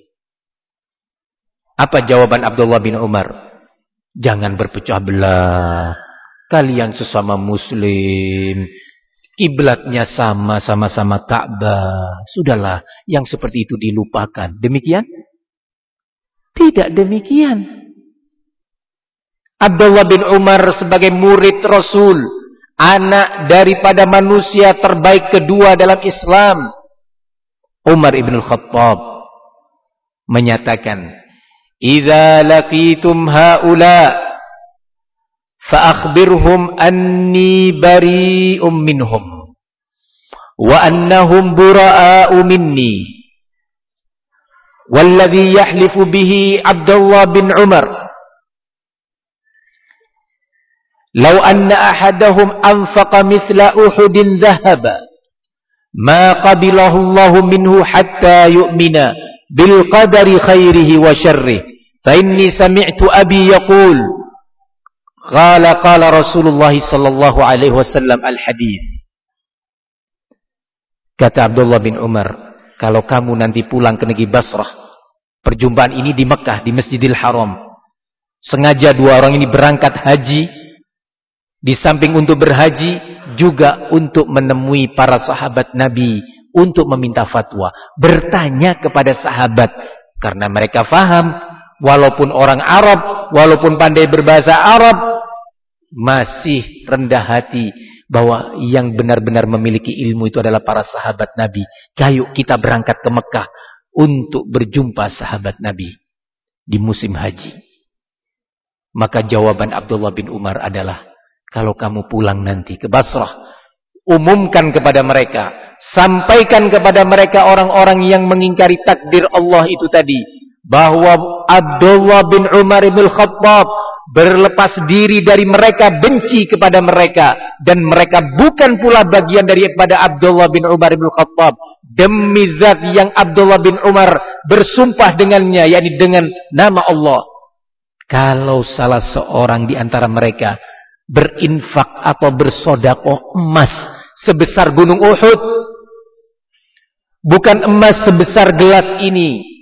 Apa jawaban Abdullah bin Umar? Jangan berpecah belah. Kalian sesama muslim. Kiblatnya sama, sama-sama Ka'bah. Sudahlah, yang seperti itu dilupakan. Demikian? Tidak demikian. Abdullah bin Umar sebagai murid Rasul, anak daripada manusia terbaik kedua dalam Islam, Umar ibn Khattab menyatakan, "Idza laqitum haula فأخبرهم أني بريء منهم وأنهم براء مني والذي يحلف به عبد الله بن عمر "Lau anna ahadahum anfaqa mithla Uhudin dhahaba ma qabilahu Allah minhu hatta yu'mina bil qadari khairihi wa syarrihi." Fa inni sami'tu abi yaqul qala qala Rasulullah sallallahu alaihi wasallam al Kata Abdullah bin Umar, kalau kamu nanti pulang ke negeri Basrah, perjumpaan ini di Mekah, di Masjidil Haram. Sengaja dua orang ini berangkat haji di samping untuk berhaji, juga untuk menemui para sahabat Nabi, untuk meminta fatwa. Bertanya kepada sahabat, karena mereka faham, walaupun orang Arab, walaupun pandai berbahasa Arab, masih rendah hati bahwa yang benar-benar memiliki ilmu itu adalah para sahabat Nabi. Kayu kita berangkat ke Mekah untuk berjumpa sahabat Nabi di musim haji. Maka jawaban Abdullah bin Umar adalah, kalau kamu pulang nanti ke Basrah, umumkan kepada mereka, sampaikan kepada mereka orang-orang yang mengingkari takdir Allah itu tadi, bahwa Abdullah bin Umar bin Khattab berlepas diri dari mereka, benci kepada mereka dan mereka bukan pula bagian daripada Abdullah bin Umar bin Khattab demi zat yang Abdullah bin Umar bersumpah dengannya yakni dengan nama Allah. Kalau salah seorang di antara mereka berinfak atau bersodakoh emas sebesar gunung Uhud bukan emas sebesar gelas ini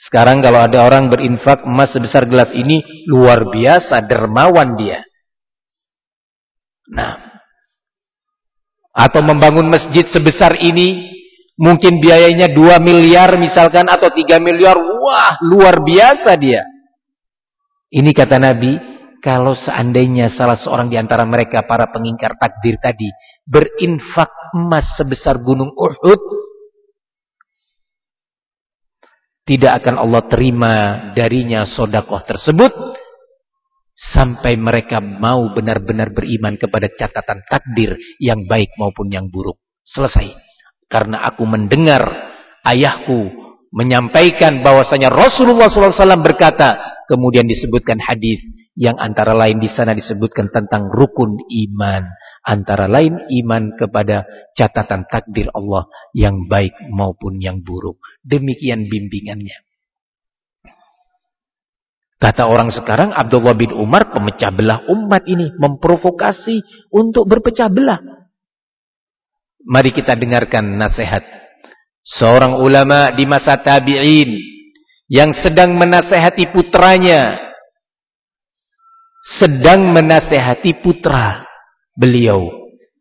sekarang kalau ada orang berinfak emas sebesar gelas ini, luar biasa, dermawan dia. Nah, atau membangun masjid sebesar ini, mungkin biayanya 2 miliar misalkan, atau 3 miliar, wah luar biasa dia. Ini kata Nabi, kalau seandainya salah seorang di antara mereka, para pengingkar takdir tadi, berinfak emas sebesar gunung Uhud, tidak akan Allah terima darinya sodakoh tersebut sampai mereka mau benar-benar beriman kepada catatan takdir yang baik maupun yang buruk. Selesai. Karena aku mendengar ayahku menyampaikan bahwasanya Rasulullah SAW berkata, kemudian disebutkan hadis yang antara lain di sana disebutkan tentang rukun iman. Antara lain iman kepada catatan takdir Allah yang baik maupun yang buruk. Demikian bimbingannya. Kata orang sekarang Abdullah bin Umar pemecah belah umat ini. Memprovokasi untuk berpecah belah. Mari kita dengarkan nasihat. Seorang ulama di masa tabi'in. Yang sedang menasehati putranya. Sedang menasehati putra beliau,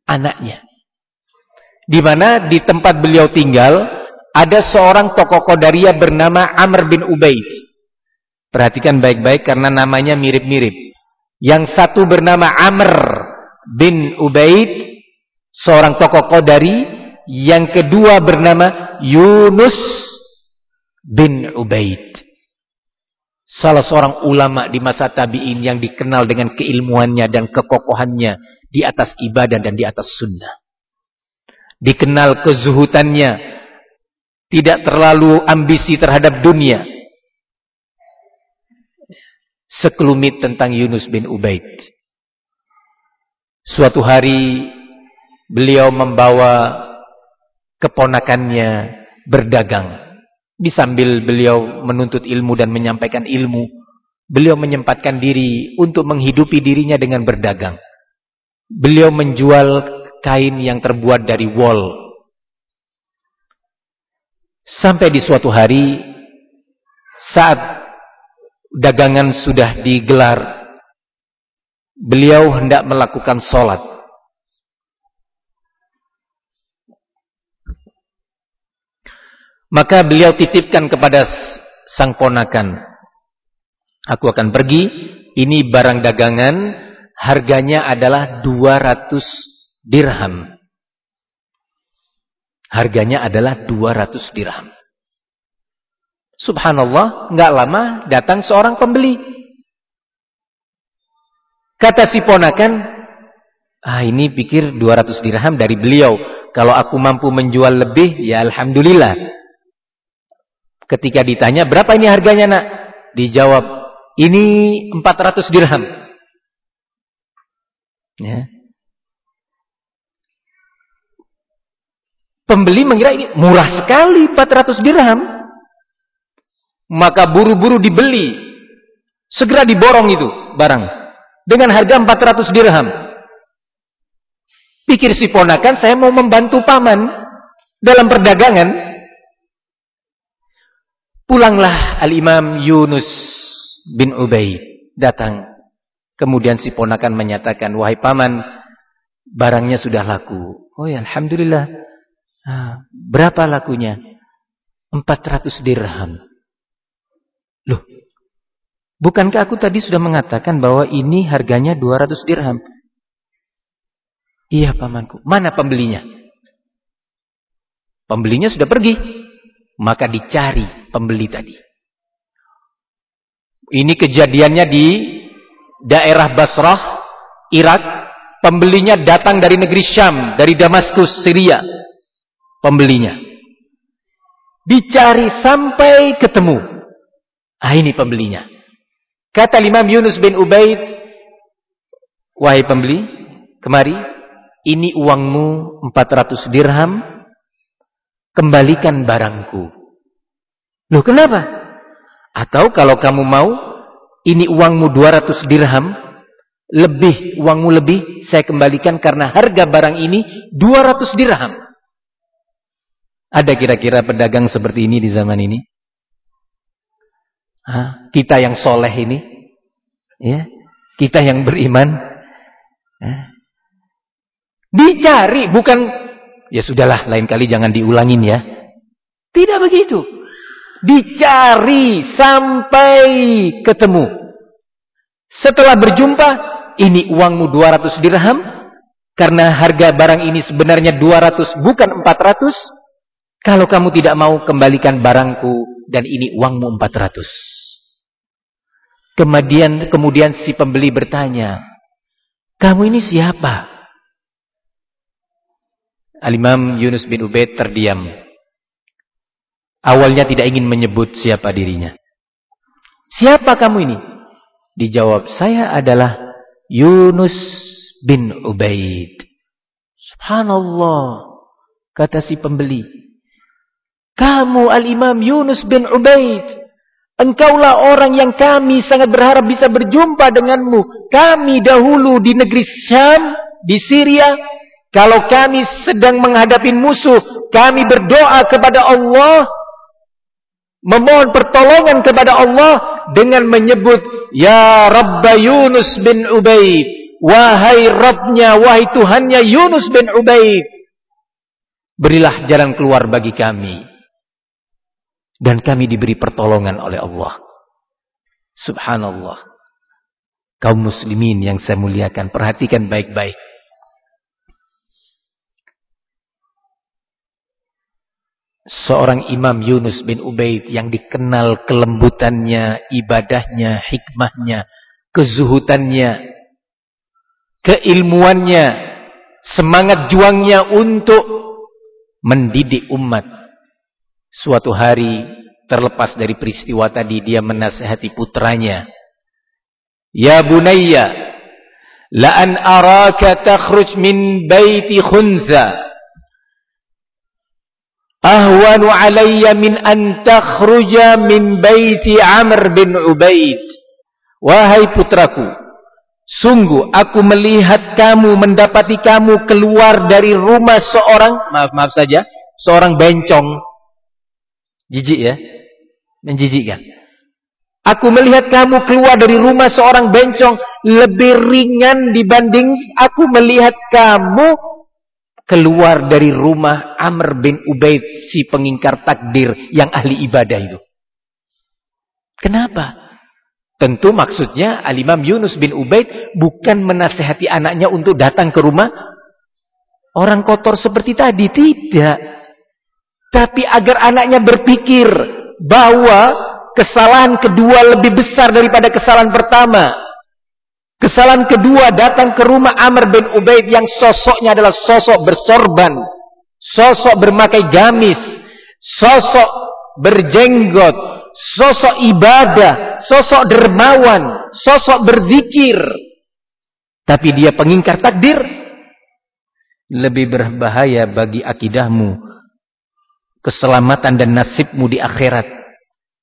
anaknya. Di mana di tempat beliau tinggal ada seorang tokoh Qadariyah bernama Amr bin Ubaid. Perhatikan baik-baik karena namanya mirip-mirip. Yang satu bernama Amr bin Ubaid, seorang tokoh Qadari. Yang kedua bernama Yunus bin Ubaid. Salah seorang ulama di masa tabi'in yang dikenal dengan keilmuannya dan kekokohannya di atas ibadah dan di atas sunnah. Dikenal kezuhutannya, tidak terlalu ambisi terhadap dunia. Sekelumit tentang Yunus bin Ubaid. Suatu hari beliau membawa keponakannya berdagang. Di sambil beliau menuntut ilmu dan menyampaikan ilmu, beliau menyempatkan diri untuk menghidupi dirinya dengan berdagang. Beliau menjual kain yang terbuat dari wol. Sampai di suatu hari, saat dagangan sudah digelar, beliau hendak melakukan sholat. Maka beliau titipkan kepada sang ponakan. Aku akan pergi, ini barang dagangan, harganya adalah 200 dirham. Harganya adalah 200 dirham. Subhanallah, nggak lama datang seorang pembeli. Kata si ponakan, ah ini pikir 200 dirham dari beliau. Kalau aku mampu menjual lebih, ya Alhamdulillah. Ketika ditanya, berapa ini harganya nak? Dijawab, ini 400 dirham. Ya. Pembeli mengira ini murah sekali 400 dirham. Maka buru-buru dibeli. Segera diborong itu barang. Dengan harga 400 dirham. Pikir si ponakan saya mau membantu paman dalam perdagangan. Pulanglah Al-Imam Yunus bin Ubaid datang. Kemudian si ponakan menyatakan, "Wahai paman, barangnya sudah laku." Oh ya, alhamdulillah. Ah, berapa lakunya? 400 dirham. Loh. Bukankah aku tadi sudah mengatakan bahwa ini harganya 200 dirham? Iya, pamanku. Mana pembelinya? Pembelinya sudah pergi. Maka dicari pembeli tadi. Ini kejadiannya di daerah Basrah, Irak. Pembelinya datang dari negeri Syam, dari Damaskus, Syria. Pembelinya. Dicari sampai ketemu. Ah ini pembelinya. Kata Imam Yunus bin Ubaid, wahai pembeli, kemari, ini uangmu 400 dirham, kembalikan barangku. Loh kenapa? Atau kalau kamu mau, ini uangmu 200 dirham, lebih, uangmu lebih, saya kembalikan karena harga barang ini 200 dirham. Ada kira-kira pedagang seperti ini di zaman ini? Hah? Kita yang soleh ini? ya, Kita yang beriman? Hah? Dicari, bukan Ya sudahlah, lain kali jangan diulangin ya. Tidak begitu. Dicari sampai ketemu. Setelah berjumpa, ini uangmu 200 dirham. Karena harga barang ini sebenarnya 200 bukan 400. Kalau kamu tidak mau kembalikan barangku dan ini uangmu 400. Kemudian kemudian si pembeli bertanya, "Kamu ini siapa?" Al-Imam Yunus bin Ubaid terdiam. Awalnya tidak ingin menyebut siapa dirinya. Siapa kamu ini? Dijawab, saya adalah Yunus bin Ubaid. Subhanallah. Kata si pembeli. Kamu Al-Imam Yunus bin Ubaid. Engkaulah orang yang kami sangat berharap bisa berjumpa denganmu. Kami dahulu di negeri Syam, di Syria, kalau kami sedang menghadapi musuh, kami berdoa kepada Allah, memohon pertolongan kepada Allah dengan menyebut Ya Rabba Yunus bin Ubaid, wahai Rabbnya, wahai Tuhannya Yunus bin Ubaid, berilah jalan keluar bagi kami. Dan kami diberi pertolongan oleh Allah. Subhanallah. Kaum muslimin yang saya muliakan, perhatikan baik-baik. Seorang Imam Yunus bin Ubaid yang dikenal kelembutannya, ibadahnya, hikmahnya, kezuhutannya, keilmuannya, semangat juangnya untuk mendidik umat. Suatu hari terlepas dari peristiwa tadi dia menasihati putranya. Ya bunayya, la an araka takhruj min baiti khuntha ahwanu alayya min an takhruja min baiti Amr bin Ubaid. Wahai putraku sungguh aku melihat kamu mendapati kamu keluar dari rumah seorang maaf maaf saja seorang bencong. Jijik ya? Menjijikkan. Aku melihat kamu keluar dari rumah seorang bencong lebih ringan dibanding aku melihat kamu keluar dari rumah Amr bin Ubaid si pengingkar takdir yang ahli ibadah itu. Kenapa? Tentu maksudnya Al-Imam Yunus bin Ubaid bukan menasehati anaknya untuk datang ke rumah orang kotor seperti tadi. Tidak. Tapi agar anaknya berpikir bahwa kesalahan kedua lebih besar daripada kesalahan pertama. Kesalahan kedua datang ke rumah Amr bin Ubaid yang sosoknya adalah sosok bersorban, sosok bermakai gamis, sosok berjenggot, sosok ibadah, sosok dermawan, sosok berzikir. Tapi dia pengingkar takdir. Lebih berbahaya bagi akidahmu, keselamatan dan nasibmu di akhirat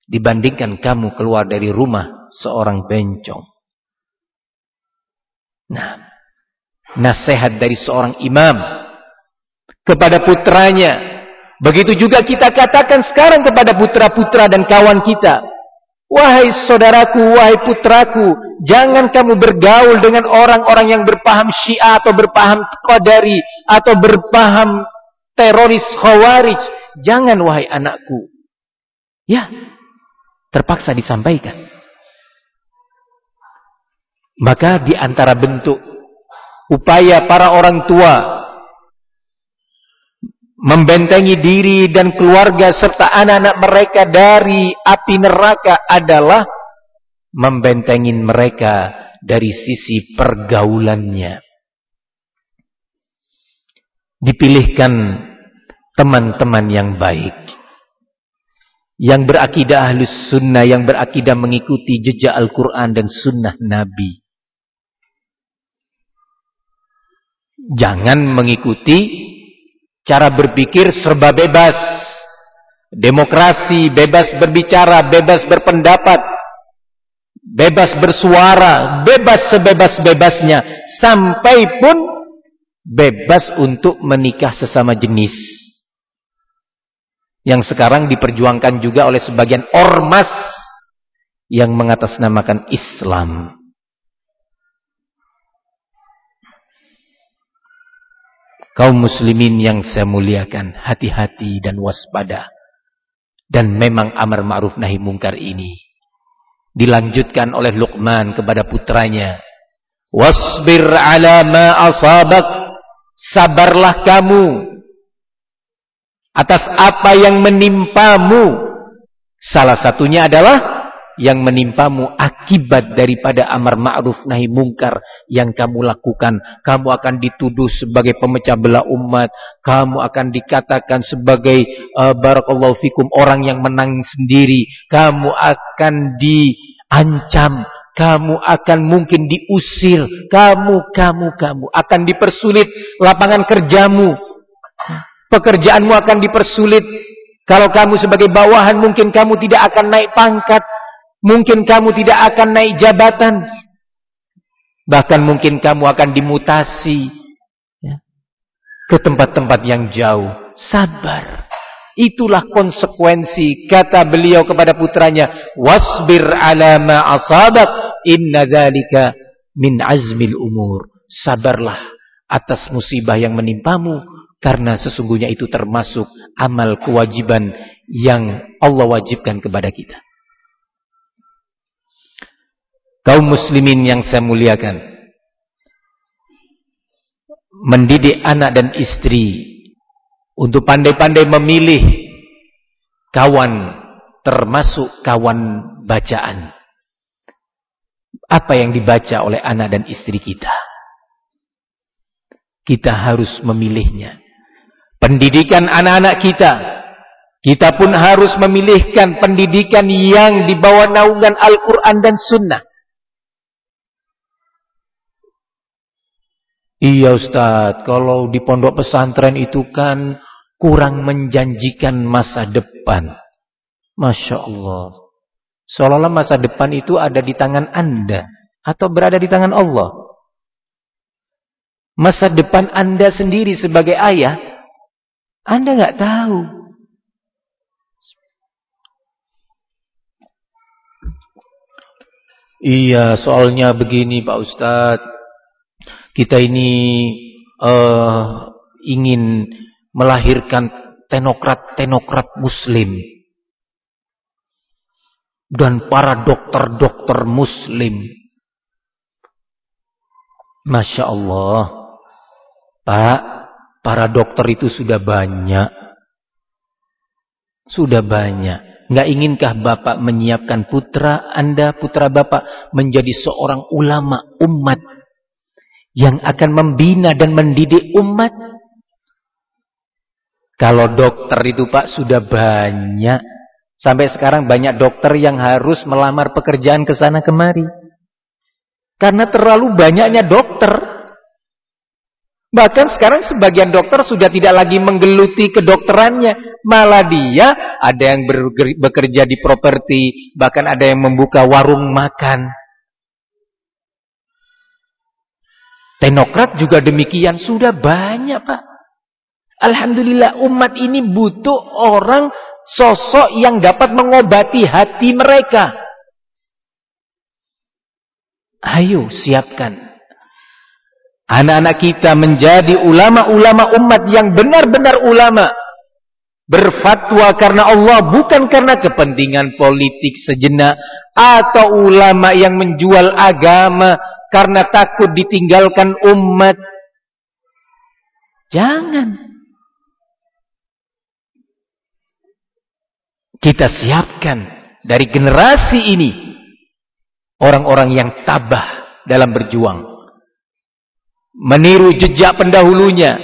dibandingkan kamu keluar dari rumah seorang bencong. Nah, nasihat dari seorang imam kepada putranya. Begitu juga kita katakan sekarang kepada putra-putra dan kawan kita. Wahai saudaraku, wahai putraku, jangan kamu bergaul dengan orang-orang yang berpaham syiah atau berpaham qadari atau berpaham teroris khawarij. Jangan wahai anakku. Ya, terpaksa disampaikan. Maka di antara bentuk upaya para orang tua membentengi diri dan keluarga serta anak-anak mereka dari api neraka adalah membentengi mereka dari sisi pergaulannya. Dipilihkan teman-teman yang baik yang berakidah ahlus sunnah, yang berakidah mengikuti jejak Al-Quran dan sunnah Nabi. Jangan mengikuti cara berpikir serba bebas. Demokrasi, bebas berbicara, bebas berpendapat, bebas bersuara, bebas sebebas-bebasnya. Sampai pun bebas untuk menikah sesama jenis yang sekarang diperjuangkan juga oleh sebagian ormas yang mengatasnamakan Islam. Kaum muslimin yang saya muliakan, hati-hati dan waspada. Dan memang amar ma'ruf nahi mungkar ini dilanjutkan oleh Luqman kepada putranya. Wasbir ala ma asabak. Sabarlah kamu atas apa yang menimpamu. Salah satunya adalah yang menimpamu akibat daripada amar ma'ruf nahi mungkar yang kamu lakukan. Kamu akan dituduh sebagai pemecah belah umat. Kamu akan dikatakan sebagai uh, barakallahu fikum orang yang menang sendiri. Kamu akan diancam. Kamu akan mungkin diusir. Kamu, kamu, kamu akan dipersulit lapangan kerjamu. Pekerjaanmu akan dipersulit. Kalau kamu sebagai bawahan mungkin kamu tidak akan naik pangkat. Mungkin kamu tidak akan naik jabatan. Bahkan mungkin kamu akan dimutasi. Ya, ke tempat-tempat yang jauh. Sabar. Itulah konsekuensi kata beliau kepada putranya, "Wasbir ala ma asabak, inna dzalika min azmil umur." Sabarlah atas musibah yang menimpamu karena sesungguhnya itu termasuk amal kewajiban yang Allah wajibkan kepada kita. Kaum muslimin yang saya muliakan. Mendidik anak dan istri untuk pandai-pandai memilih kawan termasuk kawan bacaan. Apa yang dibaca oleh anak dan istri kita. Kita harus memilihnya. Pendidikan anak-anak kita. Kita pun harus memilihkan pendidikan yang di bawah naungan Al-Quran dan Sunnah. Iya Ustadz, kalau di pondok pesantren itu kan kurang menjanjikan masa depan. Masya Allah. Seolah-olah masa depan itu ada di tangan Anda. Atau berada di tangan Allah. Masa depan Anda sendiri sebagai ayah. Anda nggak tahu. Iya, soalnya begini Pak Ustadz. Kita ini uh, ingin melahirkan tenokrat-tenokrat muslim. Dan para dokter-dokter muslim. Masya Allah. Pak, para dokter itu sudah banyak. Sudah banyak. Nggak inginkah Bapak menyiapkan putra Anda, putra Bapak menjadi seorang ulama umat yang akan membina dan mendidik umat. Kalau dokter itu Pak sudah banyak. Sampai sekarang banyak dokter yang harus melamar pekerjaan ke sana kemari. Karena terlalu banyaknya dokter. Bahkan sekarang sebagian dokter sudah tidak lagi menggeluti kedokterannya. Malah dia ada yang bekerja di properti. Bahkan ada yang membuka warung makan. Teknokrat juga demikian sudah banyak Pak. Alhamdulillah umat ini butuh orang sosok yang dapat mengobati hati mereka. Ayo siapkan. Anak-anak kita menjadi ulama-ulama umat yang benar-benar ulama. Berfatwa karena Allah bukan karena kepentingan politik sejenak. Atau ulama yang menjual agama karena takut ditinggalkan umat. Jangan. Kita siapkan dari generasi ini orang-orang yang tabah dalam berjuang. Meniru jejak pendahulunya.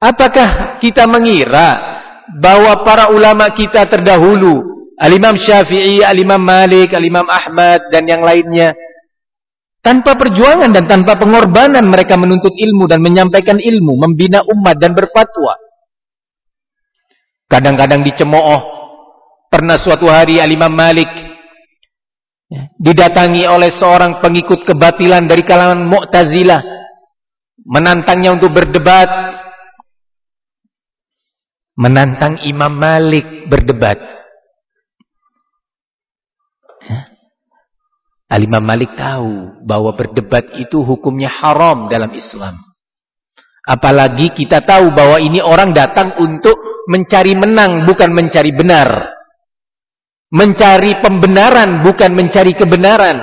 Apakah kita mengira bahwa para ulama kita terdahulu, Al-Imam Syafi'i, Al-Imam Malik, Al-Imam Ahmad dan yang lainnya tanpa perjuangan dan tanpa pengorbanan mereka menuntut ilmu dan menyampaikan ilmu, membina umat dan berfatwa. Kadang-kadang dicemooh. Pernah suatu hari Al-Imam Malik ya, didatangi oleh seorang pengikut kebatilan dari kalangan Mu'tazilah. Menantangnya untuk berdebat. Menantang Imam Malik berdebat. Al-Imam Malik tahu bahwa berdebat itu hukumnya haram dalam Islam. Apalagi kita tahu bahwa ini orang datang untuk mencari menang, bukan mencari benar. Mencari pembenaran, bukan mencari kebenaran.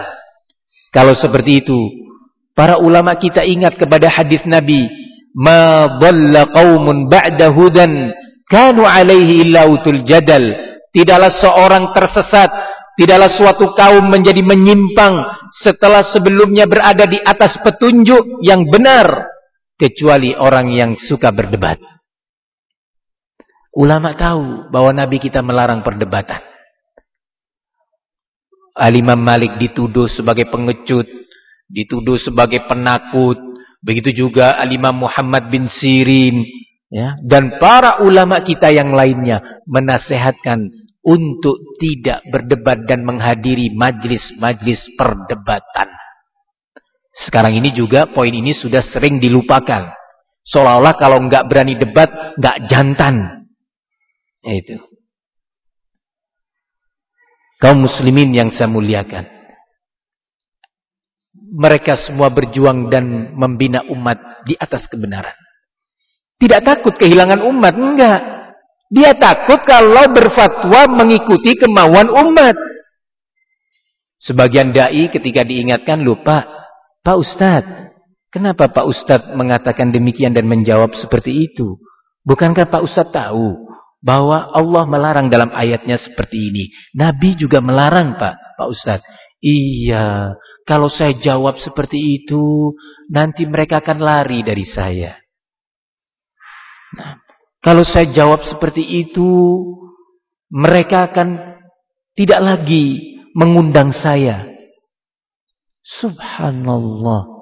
Kalau seperti itu, para ulama kita ingat kepada hadis Nabi, "Ma dhalla qaumun ba'da hudan kanu alaihi illa utul jadal." Tidaklah seorang tersesat Tidaklah suatu kaum menjadi menyimpang setelah sebelumnya berada di atas petunjuk yang benar. Kecuali orang yang suka berdebat. Ulama tahu bahwa Nabi kita melarang perdebatan. Al-Imam Malik dituduh sebagai pengecut. Dituduh sebagai penakut. Begitu juga Al-Imam Muhammad bin Sirin. Ya, dan para ulama kita yang lainnya menasehatkan untuk tidak berdebat dan menghadiri majlis-majlis perdebatan. Sekarang ini juga poin ini sudah sering dilupakan. Seolah-olah kalau nggak berani debat, nggak jantan. Itu. Kaum muslimin yang saya muliakan. Mereka semua berjuang dan membina umat di atas kebenaran. Tidak takut kehilangan umat, enggak. Dia takut kalau berfatwa mengikuti kemauan umat. Sebagian da'i ketika diingatkan lupa. Pak Ustadz, kenapa Pak Ustadz mengatakan demikian dan menjawab seperti itu? Bukankah Pak Ustadz tahu bahwa Allah melarang dalam ayatnya seperti ini? Nabi juga melarang Pak, Pak Ustadz. Iya, kalau saya jawab seperti itu, nanti mereka akan lari dari saya. Nah, kalau saya jawab seperti itu, mereka akan tidak lagi mengundang saya. Subhanallah.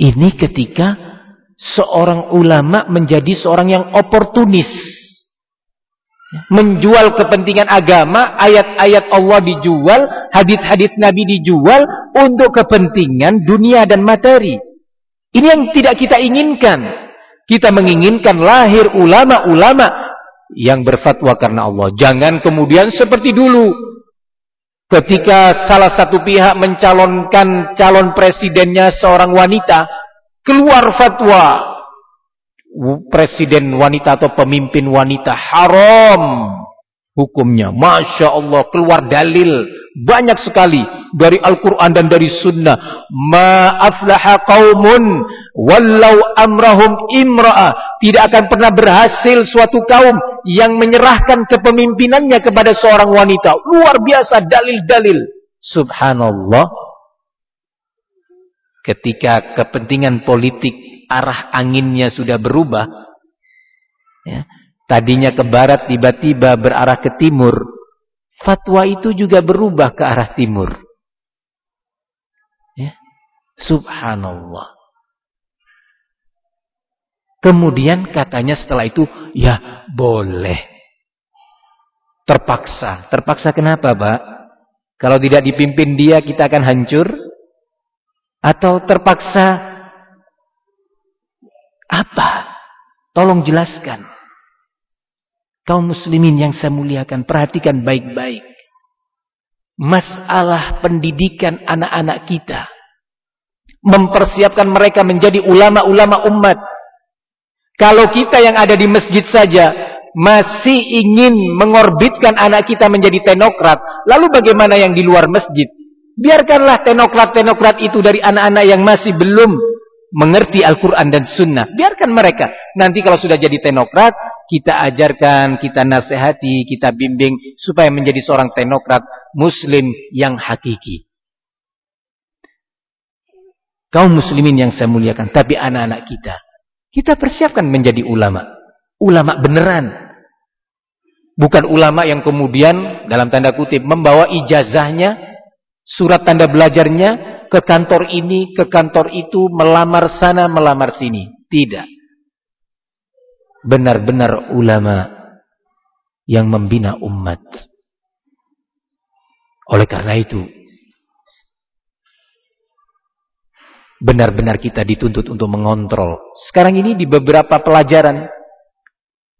Ini ketika seorang ulama menjadi seorang yang oportunis. Menjual kepentingan agama, ayat-ayat Allah dijual, hadis-hadis Nabi dijual untuk kepentingan dunia dan materi. Ini yang tidak kita inginkan. Kita menginginkan lahir ulama-ulama yang berfatwa karena Allah. Jangan kemudian seperti dulu. Ketika salah satu pihak mencalonkan calon presidennya seorang wanita, keluar fatwa presiden wanita atau pemimpin wanita haram hukumnya. Masya Allah keluar dalil banyak sekali dari Al-Quran dan dari Sunnah. Ma'aflaha qawmun wallau amrahum imra'a. Tidak akan pernah berhasil suatu kaum yang menyerahkan kepemimpinannya kepada seorang wanita. Luar biasa dalil-dalil. Subhanallah. Ketika kepentingan politik arah anginnya sudah berubah. Ya, tadinya ke barat tiba-tiba berarah ke timur. Fatwa itu juga berubah ke arah timur. Subhanallah. Kemudian katanya setelah itu, ya boleh. Terpaksa. Terpaksa kenapa, Pak? Kalau tidak dipimpin dia, kita akan hancur. Atau terpaksa apa? Tolong jelaskan. Kaum muslimin yang saya muliakan, perhatikan baik-baik. Masalah pendidikan anak-anak kita. Mempersiapkan mereka menjadi ulama-ulama umat. Kalau kita yang ada di masjid saja masih ingin mengorbitkan anak kita menjadi tenokrat, lalu bagaimana yang di luar masjid? Biarkanlah tenokrat-tenokrat itu dari anak-anak yang masih belum mengerti Al-Quran dan Sunnah. Biarkan mereka. Nanti kalau sudah jadi tenokrat, kita ajarkan, kita nasihati, kita bimbing, supaya menjadi seorang tenokrat muslim yang hakiki. Kaum muslimin yang saya muliakan, tapi anak-anak kita. Kita persiapkan menjadi ulama. Ulama beneran. Bukan ulama yang kemudian, dalam tanda kutip, membawa ijazahnya surat tanda belajarnya ke kantor ini, ke kantor itu, melamar sana, melamar sini. Tidak. Benar-benar ulama yang membina umat. Oleh karena itu, benar-benar kita dituntut untuk mengontrol. Sekarang ini di beberapa pelajaran,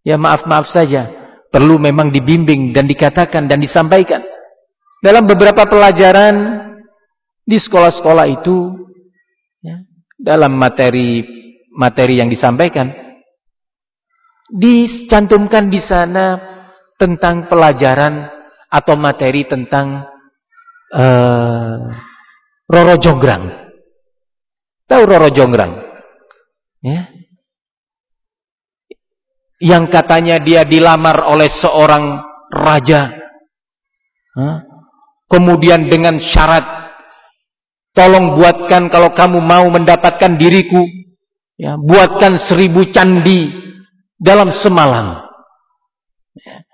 ya maaf-maaf saja, perlu memang dibimbing dan dikatakan dan disampaikan. Dalam beberapa pelajaran di sekolah-sekolah itu, ya, dalam materi materi yang disampaikan, dicantumkan di sana tentang pelajaran atau materi tentang uh, Roro Jonggrang. Tahu Roro Jonggrang? Ya. Yang katanya dia dilamar oleh seorang raja. Hah? Kemudian dengan syarat tolong buatkan kalau kamu mau mendapatkan diriku ya, buatkan seribu candi dalam semalam. Ya.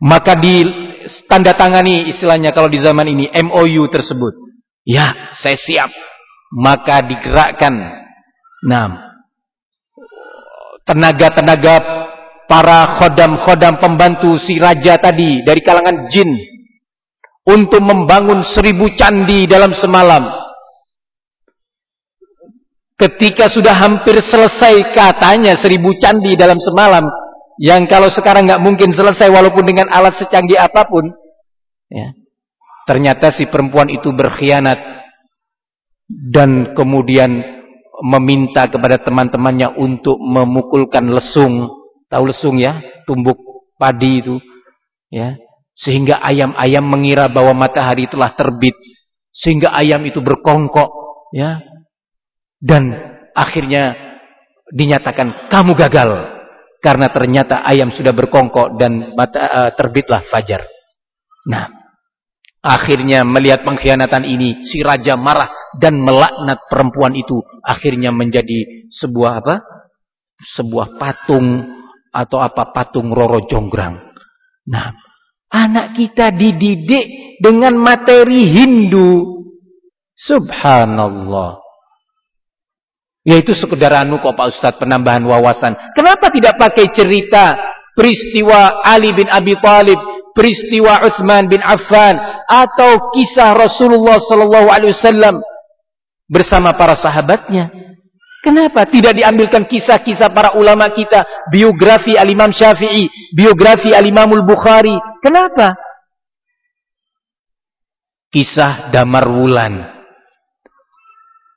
Maka di tanda tangani istilahnya kalau di zaman ini MOU tersebut. Ya, saya siap. Maka digerakkan. Nah tenaga-tenaga para khodam-khodam pembantu si raja tadi dari kalangan jin untuk membangun seribu candi dalam semalam. Ketika sudah hampir selesai katanya seribu candi dalam semalam, yang kalau sekarang nggak mungkin selesai walaupun dengan alat secanggih apa pun, ya, ternyata si perempuan itu berkhianat dan kemudian meminta kepada teman-temannya untuk memukulkan lesung, tahu lesung ya, tumbuk padi itu, ya, sehingga ayam-ayam mengira bahwa matahari telah terbit. Sehingga ayam itu berkongkok. ya, Dan akhirnya dinyatakan kamu gagal. Karena ternyata ayam sudah berkongkok dan mata, uh, terbitlah fajar. Nah, akhirnya melihat pengkhianatan ini, si raja marah dan melaknat perempuan itu. Akhirnya menjadi sebuah apa? Sebuah patung atau apa patung Roro Jonggrang. Nah, Anak kita dididik dengan materi Hindu. Subhanallah. Ya itu sekedar anu kok Pak Ustadz penambahan wawasan. Kenapa tidak pakai cerita peristiwa Ali bin Abi Thalib, peristiwa Utsman bin Affan atau kisah Rasulullah sallallahu alaihi wasallam bersama para sahabatnya? Kenapa tidak diambilkan kisah-kisah para ulama kita, biografi Al-Imam Syafi'i, biografi Al-Imamul Bukhari? Kenapa? Kisah Damar Wulan.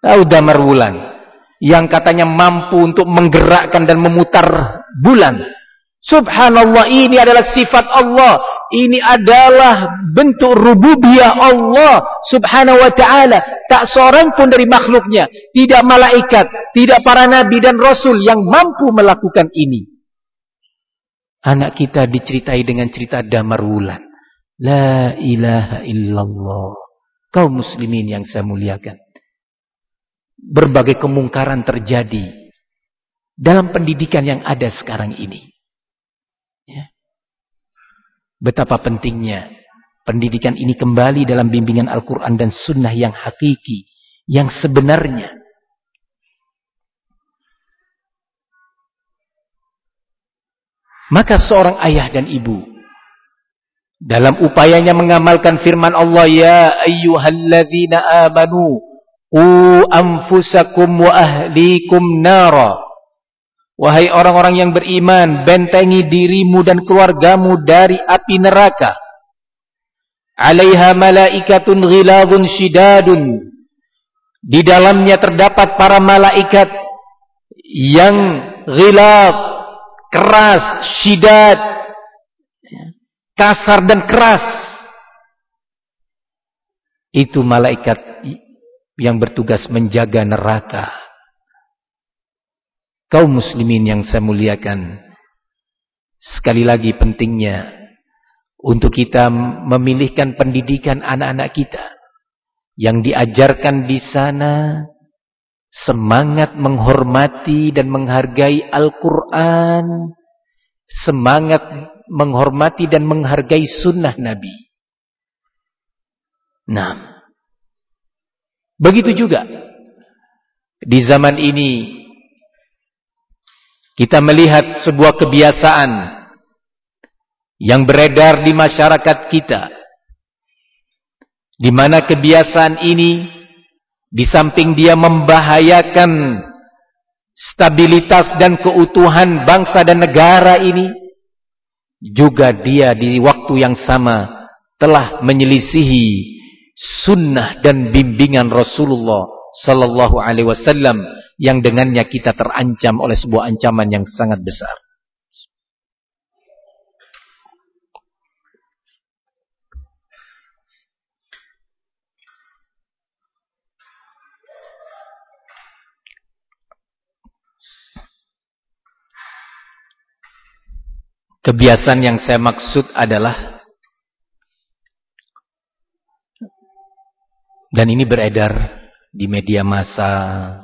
Tahu Damar Wulan? yang katanya mampu untuk menggerakkan dan memutar bulan. Subhanallah ini adalah sifat Allah. Ini adalah bentuk rububiyah Allah subhanahu wa ta'ala. Tak seorang pun dari makhluknya. Tidak malaikat. Tidak para nabi dan rasul yang mampu melakukan ini. Anak kita diceritai dengan cerita damar wulan. La ilaha illallah. Kau muslimin yang saya muliakan berbagai kemungkaran terjadi dalam pendidikan yang ada sekarang ini. Betapa pentingnya pendidikan ini kembali dalam bimbingan Al-Quran dan Sunnah yang hakiki, yang sebenarnya. Maka seorang ayah dan ibu dalam upayanya mengamalkan firman Allah ya ayyuhalladzina amanu Qu anfusakum wa ahlikum nara. Wahai orang-orang yang beriman, bentengi dirimu dan keluargamu dari api neraka. Alaiha malaikatun ghiladun shidadun. Di dalamnya terdapat para malaikat yang ghilad, keras, shidad, kasar dan keras. Itu malaikat yang bertugas menjaga neraka. Kaum muslimin yang saya muliakan, sekali lagi pentingnya untuk kita memilihkan pendidikan anak-anak kita yang diajarkan di sana semangat menghormati dan menghargai Al-Quran, semangat menghormati dan menghargai sunnah Nabi. Nah, Begitu juga di zaman ini kita melihat sebuah kebiasaan yang beredar di masyarakat kita di mana kebiasaan ini di samping dia membahayakan stabilitas dan keutuhan bangsa dan negara ini juga dia di waktu yang sama telah menyelisihi sunnah dan bimbingan Rasulullah sallallahu alaihi wasallam yang dengannya kita terancam oleh sebuah ancaman yang sangat besar. Kebiasaan yang saya maksud adalah Dan ini beredar di media massa,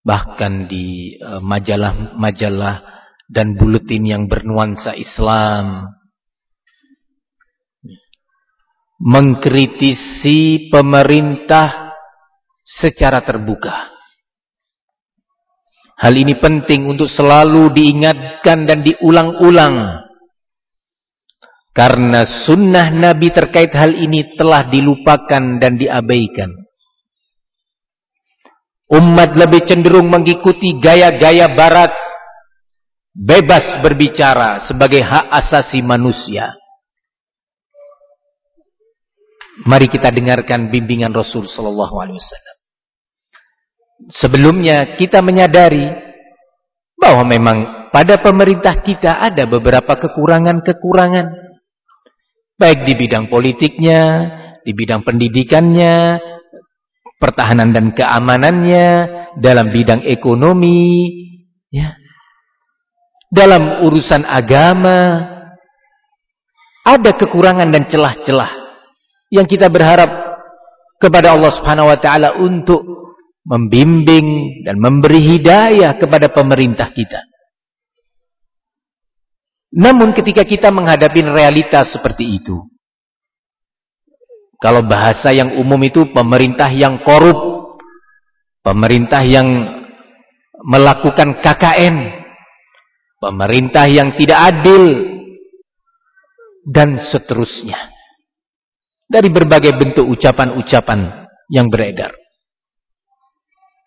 bahkan di eh, majalah-majalah uh, dan buletin yang bernuansa Islam. Mengkritisi pemerintah secara terbuka. Hal ini penting untuk selalu diingatkan dan diulang-ulang karena sunnah Nabi terkait hal ini telah dilupakan dan diabaikan. Umat lebih cenderung mengikuti gaya-gaya barat. Bebas berbicara sebagai hak asasi manusia. Mari kita dengarkan bimbingan Rasul Sallallahu Alaihi Wasallam. Sebelumnya kita menyadari bahwa memang pada pemerintah kita ada beberapa kekurangan-kekurangan baik di bidang politiknya, di bidang pendidikannya, pertahanan dan keamanannya, dalam bidang ekonomi, ya. Dalam urusan agama ada kekurangan dan celah-celah yang kita berharap kepada Allah Subhanahu wa taala untuk membimbing dan memberi hidayah kepada pemerintah kita. Namun ketika kita menghadapi realitas seperti itu, kalau bahasa yang umum itu pemerintah yang korup, pemerintah yang melakukan KKN, pemerintah yang tidak adil, dan seterusnya. Dari berbagai bentuk ucapan-ucapan yang beredar.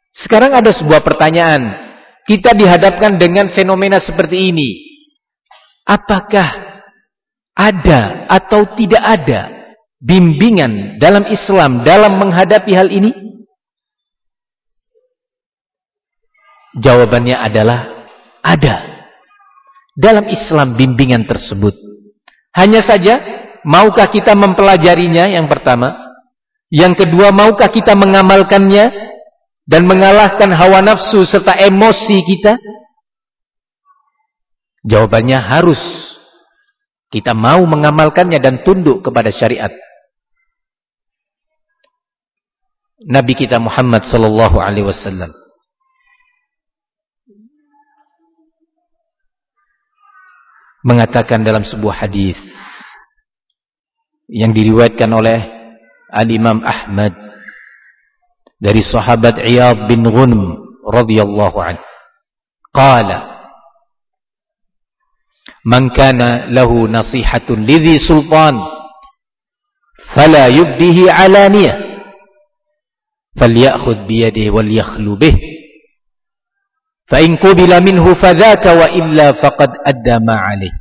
Sekarang ada sebuah pertanyaan. Kita dihadapkan dengan fenomena seperti ini. Apakah ada atau tidak ada bimbingan dalam Islam dalam menghadapi hal ini? Jawabannya adalah ada. Dalam Islam bimbingan tersebut. Hanya saja, maukah kita mempelajarinya yang pertama? Yang kedua, maukah kita mengamalkannya dan mengalahkan hawa nafsu serta emosi kita? Jawabannya harus. Kita mau mengamalkannya dan tunduk kepada syariat. Nabi kita Muhammad sallallahu alaihi wasallam. Mengatakan dalam sebuah hadis yang diriwayatkan oleh Al-Imam Ahmad dari sahabat Iyad bin Ghunm radhiyallahu anhu. Qala man kana lahu nasihatun lidhi sultan fala yubdihi alaniyah falyakhudh biyadihi wal Fa in qubila minhu fadzaka wa illa faqad adda ma'alih.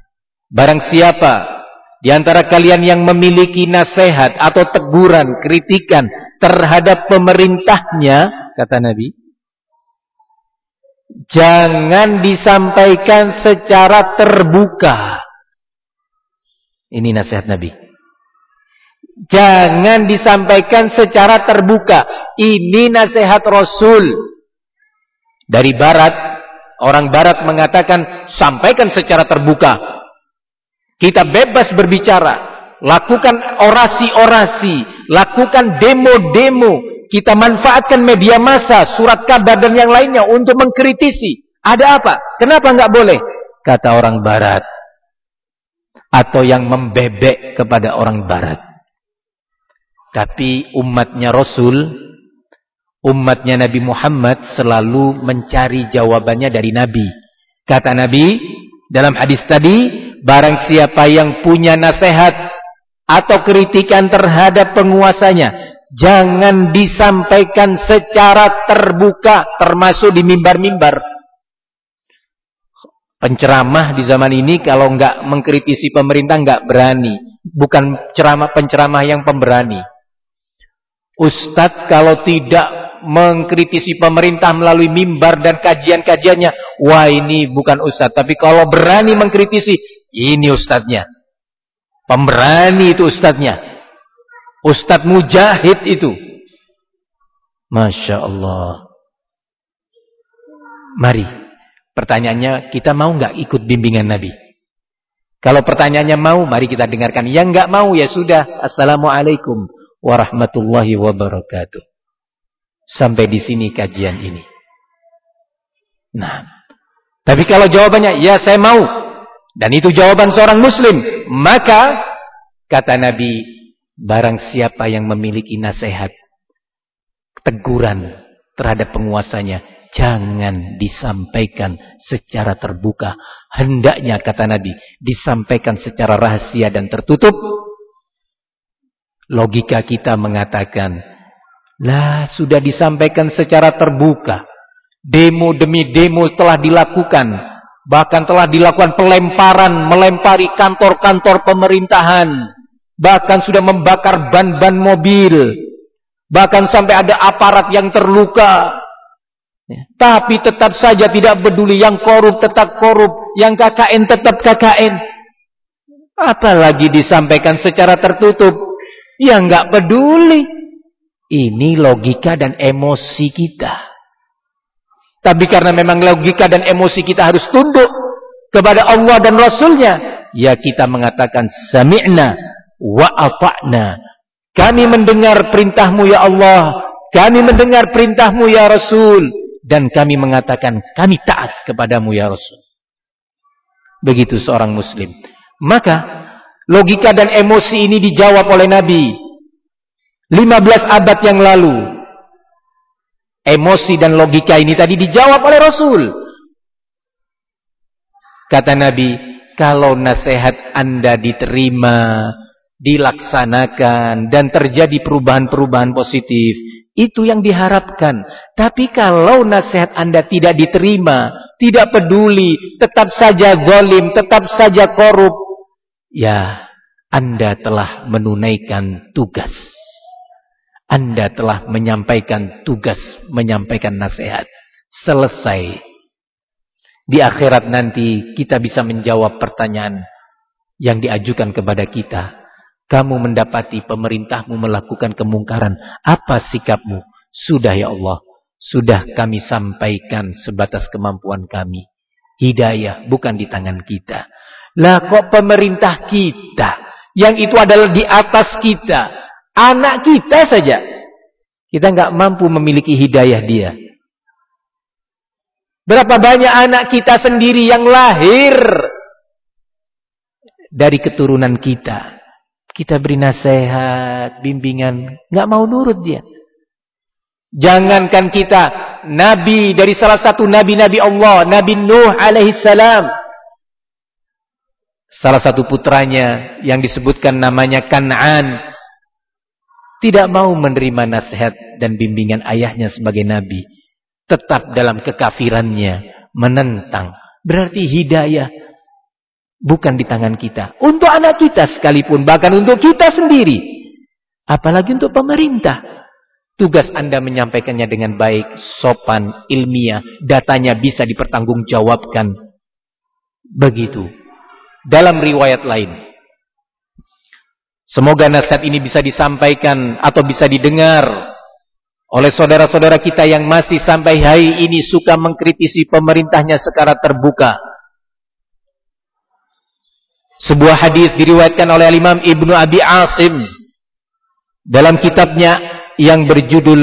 Barang siapa di antara kalian yang memiliki nasihat atau teguran, kritikan terhadap pemerintahnya, kata Nabi, jangan disampaikan secara terbuka. Ini nasihat Nabi. Jangan disampaikan secara terbuka. Ini nasihat Rasul. Dari barat, orang barat mengatakan sampaikan secara terbuka. Kita bebas berbicara, lakukan orasi-orasi, lakukan demo-demo. Kita manfaatkan media massa, surat kabar dan yang lainnya untuk mengkritisi. Ada apa? Kenapa nggak boleh? Kata orang barat. Atau yang membebek kepada orang barat. Tapi umatnya Rasul umatnya Nabi Muhammad selalu mencari jawabannya dari Nabi. Kata Nabi dalam hadis tadi, barang siapa yang punya nasihat atau kritikan terhadap penguasanya, jangan disampaikan secara terbuka termasuk di mimbar-mimbar. Penceramah di zaman ini kalau enggak mengkritisi pemerintah enggak berani. Bukan ceramah penceramah yang pemberani. Ustadz kalau tidak mengkritisi pemerintah melalui mimbar dan kajian-kajiannya, wah ini bukan ustadz. Tapi kalau berani mengkritisi, ini ustadznya. Pemberani itu ustadznya. Ustadz mujahid itu. Masya Allah. Mari. Pertanyaannya, kita mau nggak ikut bimbingan Nabi? Kalau pertanyaannya mau, mari kita dengarkan. Yang nggak mau, ya sudah. Assalamualaikum warahmatullahi wabarakatuh. Sampai di sini kajian ini. Nah, tapi kalau jawabannya ya saya mau dan itu jawaban seorang muslim, maka kata Nabi, barang siapa yang memiliki nasihat teguran terhadap penguasanya, jangan disampaikan secara terbuka. Hendaknya kata Nabi, disampaikan secara rahasia dan tertutup. Logika kita mengatakan lah, sudah disampaikan secara terbuka. Demo demi demo telah dilakukan. Bahkan telah dilakukan pelemparan, melempari kantor-kantor pemerintahan. Bahkan sudah membakar ban-ban mobil. Bahkan sampai ada aparat yang terluka. Ya. Tapi tetap saja tidak peduli. Yang korup tetap korup. Yang KKN tetap KKN. Apalagi disampaikan secara tertutup. Ya nggak peduli. Ini logika dan emosi kita. Tapi karena memang logika dan emosi kita harus tunduk kepada Allah dan Rasulnya. Ya kita mengatakan sami'na wa ata'na. Kami mendengar perintahmu ya Allah. Kami mendengar perintahmu ya Rasul. Dan kami mengatakan kami taat kepadamu ya Rasul. Begitu seorang muslim. Maka logika dan emosi ini dijawab oleh Nabi 15 abad yang lalu emosi dan logika ini tadi dijawab oleh Rasul. Kata Nabi, kalau nasihat Anda diterima, dilaksanakan dan terjadi perubahan-perubahan positif, itu yang diharapkan. Tapi kalau nasihat Anda tidak diterima, tidak peduli, tetap saja zalim, tetap saja korup, ya Anda telah menunaikan tugas. Anda telah menyampaikan tugas, menyampaikan nasihat. Selesai. Di akhirat nanti kita bisa menjawab pertanyaan yang diajukan kepada kita. Kamu mendapati pemerintahmu melakukan kemungkaran. Apa sikapmu? Sudah ya Allah. Sudah kami sampaikan sebatas kemampuan kami. Hidayah bukan di tangan kita. Lah kok pemerintah kita. Yang itu adalah di atas kita. Anak kita saja. Kita nggak mampu memiliki hidayah dia. Berapa banyak anak kita sendiri yang lahir dari keturunan kita. Kita beri nasihat, bimbingan, nggak mau nurut dia. Jangankan kita, nabi dari salah satu nabi-nabi Allah, Nabi Nuh alaihissalam. Salah satu putranya yang disebutkan namanya Kan'an tidak mau menerima nasihat dan bimbingan ayahnya sebagai nabi, tetap dalam kekafirannya, menentang. Berarti hidayah bukan di tangan kita. Untuk anak kita sekalipun, bahkan untuk kita sendiri. Apalagi untuk pemerintah. Tugas Anda menyampaikannya dengan baik, sopan, ilmiah, datanya bisa dipertanggungjawabkan. Begitu. Dalam riwayat lain, Semoga nasihat ini bisa disampaikan atau bisa didengar oleh saudara-saudara kita yang masih sampai hari ini suka mengkritisi pemerintahnya secara terbuka. Sebuah hadis diriwayatkan oleh Imam Ibnu Abi Asim dalam kitabnya yang berjudul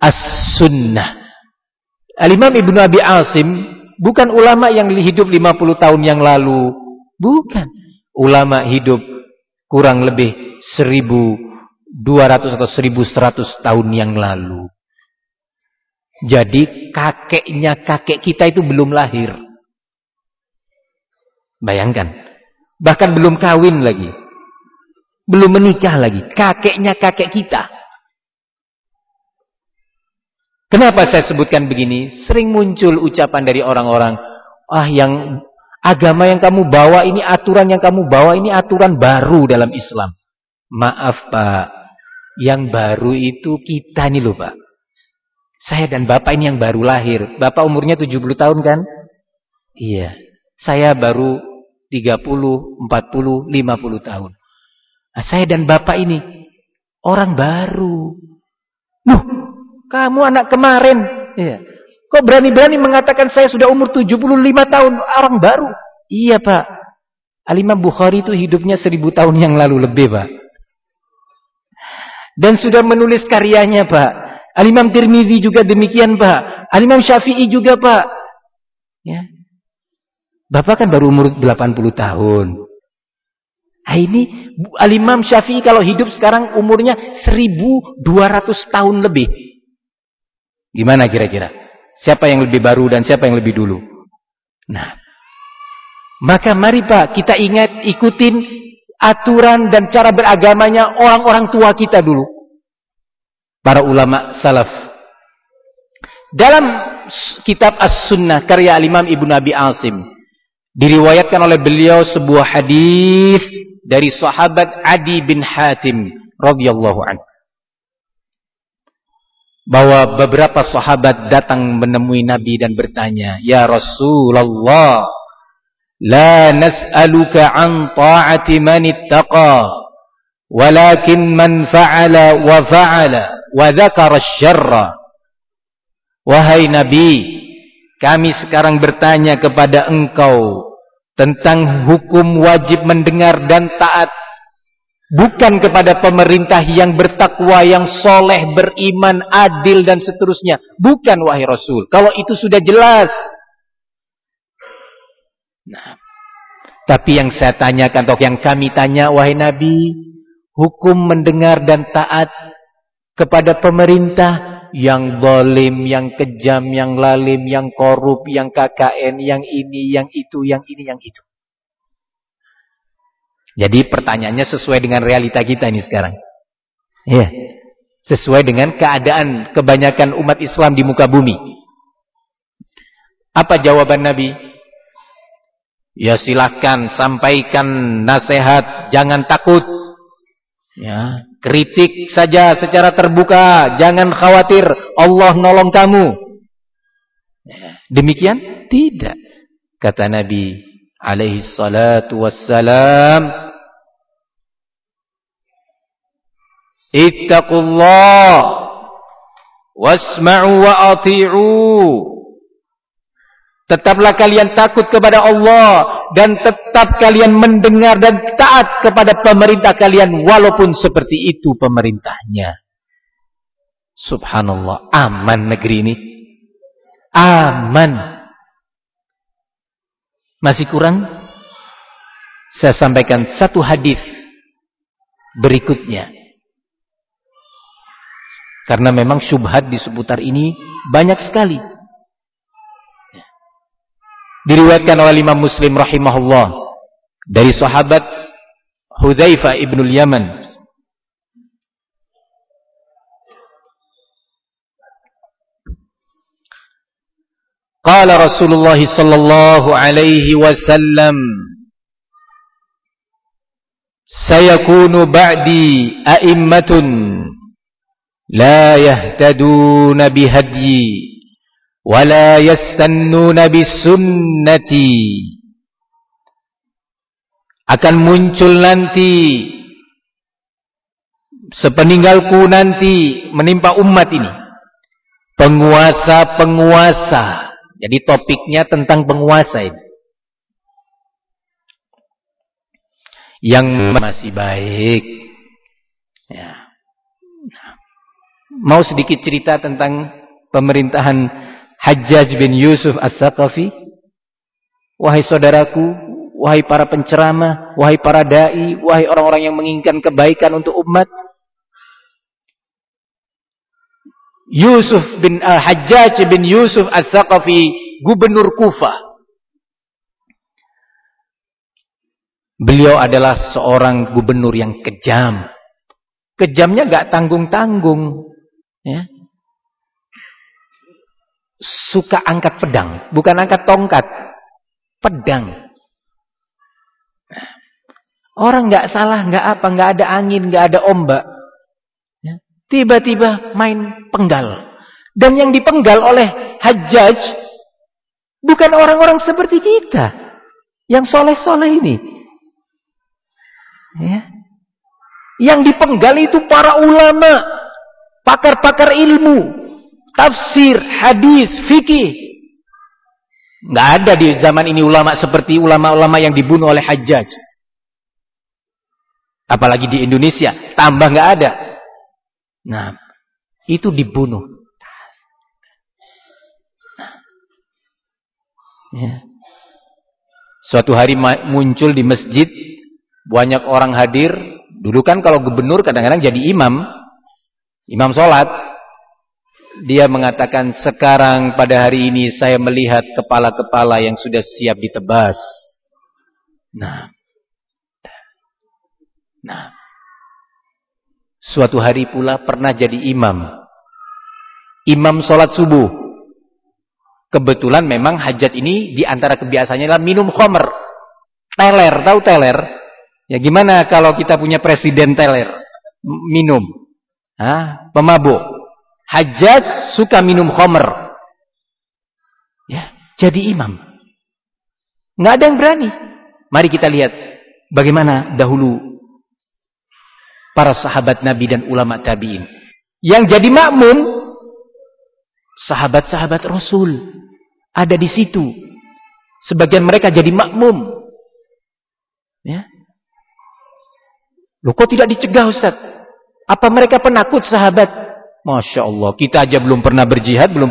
As-Sunnah. Al-Imam Ibnu Abi Asim bukan ulama yang hidup 50 tahun yang lalu, bukan. Ulama hidup kurang lebih 1200 atau 1100 tahun yang lalu. Jadi kakeknya kakek kita itu belum lahir. Bayangkan. Bahkan belum kawin lagi. Belum menikah lagi. Kakeknya kakek kita. Kenapa saya sebutkan begini? Sering muncul ucapan dari orang-orang. Ah yang Agama yang kamu bawa ini, aturan yang kamu bawa ini aturan baru dalam Islam. Maaf Pak, yang baru itu kita nih loh Pak. Saya dan Bapak ini yang baru lahir. Bapak umurnya 70 tahun kan? Iya. Saya baru 30, 40, 50 tahun. Nah, saya dan Bapak ini orang baru. Loh, kamu anak kemarin. Iya. Kok berani-berani mengatakan saya sudah umur 75 tahun, orang baru? Iya Pak. Alimah Bukhari itu hidupnya 1000 tahun yang lalu lebih Pak. Dan sudah menulis karyanya Pak. Alimam Tirmidzi juga demikian Pak. Alimam Syafi'i juga Pak. Ya. Bapak kan baru umur 80 tahun. Nah ini Alimam Syafi'i kalau hidup sekarang umurnya 1200 tahun lebih. Gimana kira-kira? Siapa yang lebih baru dan siapa yang lebih dulu. Nah, maka mari Pak kita ingat ikutin aturan dan cara beragamanya orang-orang tua kita dulu. Para ulama salaf. Dalam kitab As-Sunnah karya Al-Imam Ibnu Abi Asim diriwayatkan oleh beliau sebuah hadis dari sahabat Adi bin Hatim radhiyallahu anhu bahwa beberapa sahabat datang menemui Nabi dan bertanya, "Ya Rasulullah, la nas'aluka an ta'ati man ittaqa, walakin man fa'ala wa fa'ala wa dzakara syarra." Wahai Nabi, kami sekarang bertanya kepada engkau tentang hukum wajib mendengar dan taat Bukan kepada pemerintah yang bertakwa, yang soleh, beriman, adil dan seterusnya. Bukan wahai Rasul. Kalau itu sudah jelas. Nah, tapi yang saya tanyakan atau yang kami tanya wahai Nabi, hukum mendengar dan taat kepada pemerintah yang zalim, yang kejam, yang lalim, yang korup, yang KKN, yang ini, yang itu, yang ini, yang itu. Jadi pertanyaannya sesuai dengan realita kita ini sekarang. Iya. Sesuai dengan keadaan kebanyakan umat Islam di muka bumi. Apa jawaban Nabi? Ya silahkan sampaikan nasihat, jangan takut. Ya, kritik saja secara terbuka, jangan khawatir, Allah nolong kamu. Ya, demikian? Tidak. Kata Nabi alaihi salatu wassalam, Ittaqullah wasma'u wa ati'u. Tetaplah kalian takut kepada Allah dan tetap kalian mendengar dan taat kepada pemerintah kalian walaupun seperti itu pemerintahnya. Subhanallah, aman negeri ini. Aman. Masih kurang? Saya sampaikan satu hadis berikutnya. Karena memang syubhat di seputar ini banyak sekali. Diriwayatkan oleh Imam Muslim rahimahullah dari sahabat Hudzaifah ibnul Yaman. Qala Rasulullah sallallahu alaihi wasallam Sayakunu ba'di a'immatun لا يهتدون بهدي ولا يستنون بسنتي akan muncul nanti sepeninggalku nanti menimpa umat ini penguasa-penguasa jadi topiknya tentang penguasa ini yang masih baik ya Mau sedikit cerita tentang pemerintahan Hajjaj bin Yusuf As-Saqafi? Wahai saudaraku, wahai para penceramah, wahai para dai, wahai orang-orang yang menginginkan kebaikan untuk umat. Yusuf bin uh, Hajjaj bin Yusuf As-Saqafi, gubernur Kufah. Beliau adalah seorang gubernur yang kejam. Kejamnya gak tanggung-tanggung. Ya. Suka angkat pedang, bukan angkat tongkat. Pedang. Orang nggak salah, nggak apa, nggak ada angin, nggak ada ombak. Ya. Tiba-tiba main penggal. Dan yang dipenggal oleh Hajjaj bukan orang-orang seperti kita. Yang soleh-soleh ini. Ya. Yang dipenggal itu para ulama pakar-pakar ilmu, tafsir, hadis, fikih. Nggak ada di zaman ini ulama seperti ulama-ulama yang dibunuh oleh Hajjaj. Apalagi di Indonesia, tambah nggak ada. Nah, itu dibunuh. Nah. Ya. Suatu hari muncul di masjid, banyak orang hadir. Dulu kan kalau gubernur kadang-kadang jadi imam, Imam sholat dia mengatakan sekarang pada hari ini saya melihat kepala-kepala yang sudah siap ditebas. Nah, nah, suatu hari pula pernah jadi imam. Imam sholat subuh. Kebetulan memang hajat ini di antara kebiasaannya adalah minum khomer. Teler, tahu teler? Ya gimana kalau kita punya presiden teler? Minum. Hah? Pemabuk. Hajjaj suka minum khomer. Ya, jadi imam. Nggak ada yang berani. Mari kita lihat bagaimana dahulu para sahabat Nabi dan ulama tabi'in. Yang jadi makmum sahabat-sahabat Rasul ada di situ. Sebagian mereka jadi makmum. Ya. Loh kok tidak dicegah Ustaz? Apa mereka penakut sahabat? Masya Allah, kita aja belum pernah berjihad, belum pernah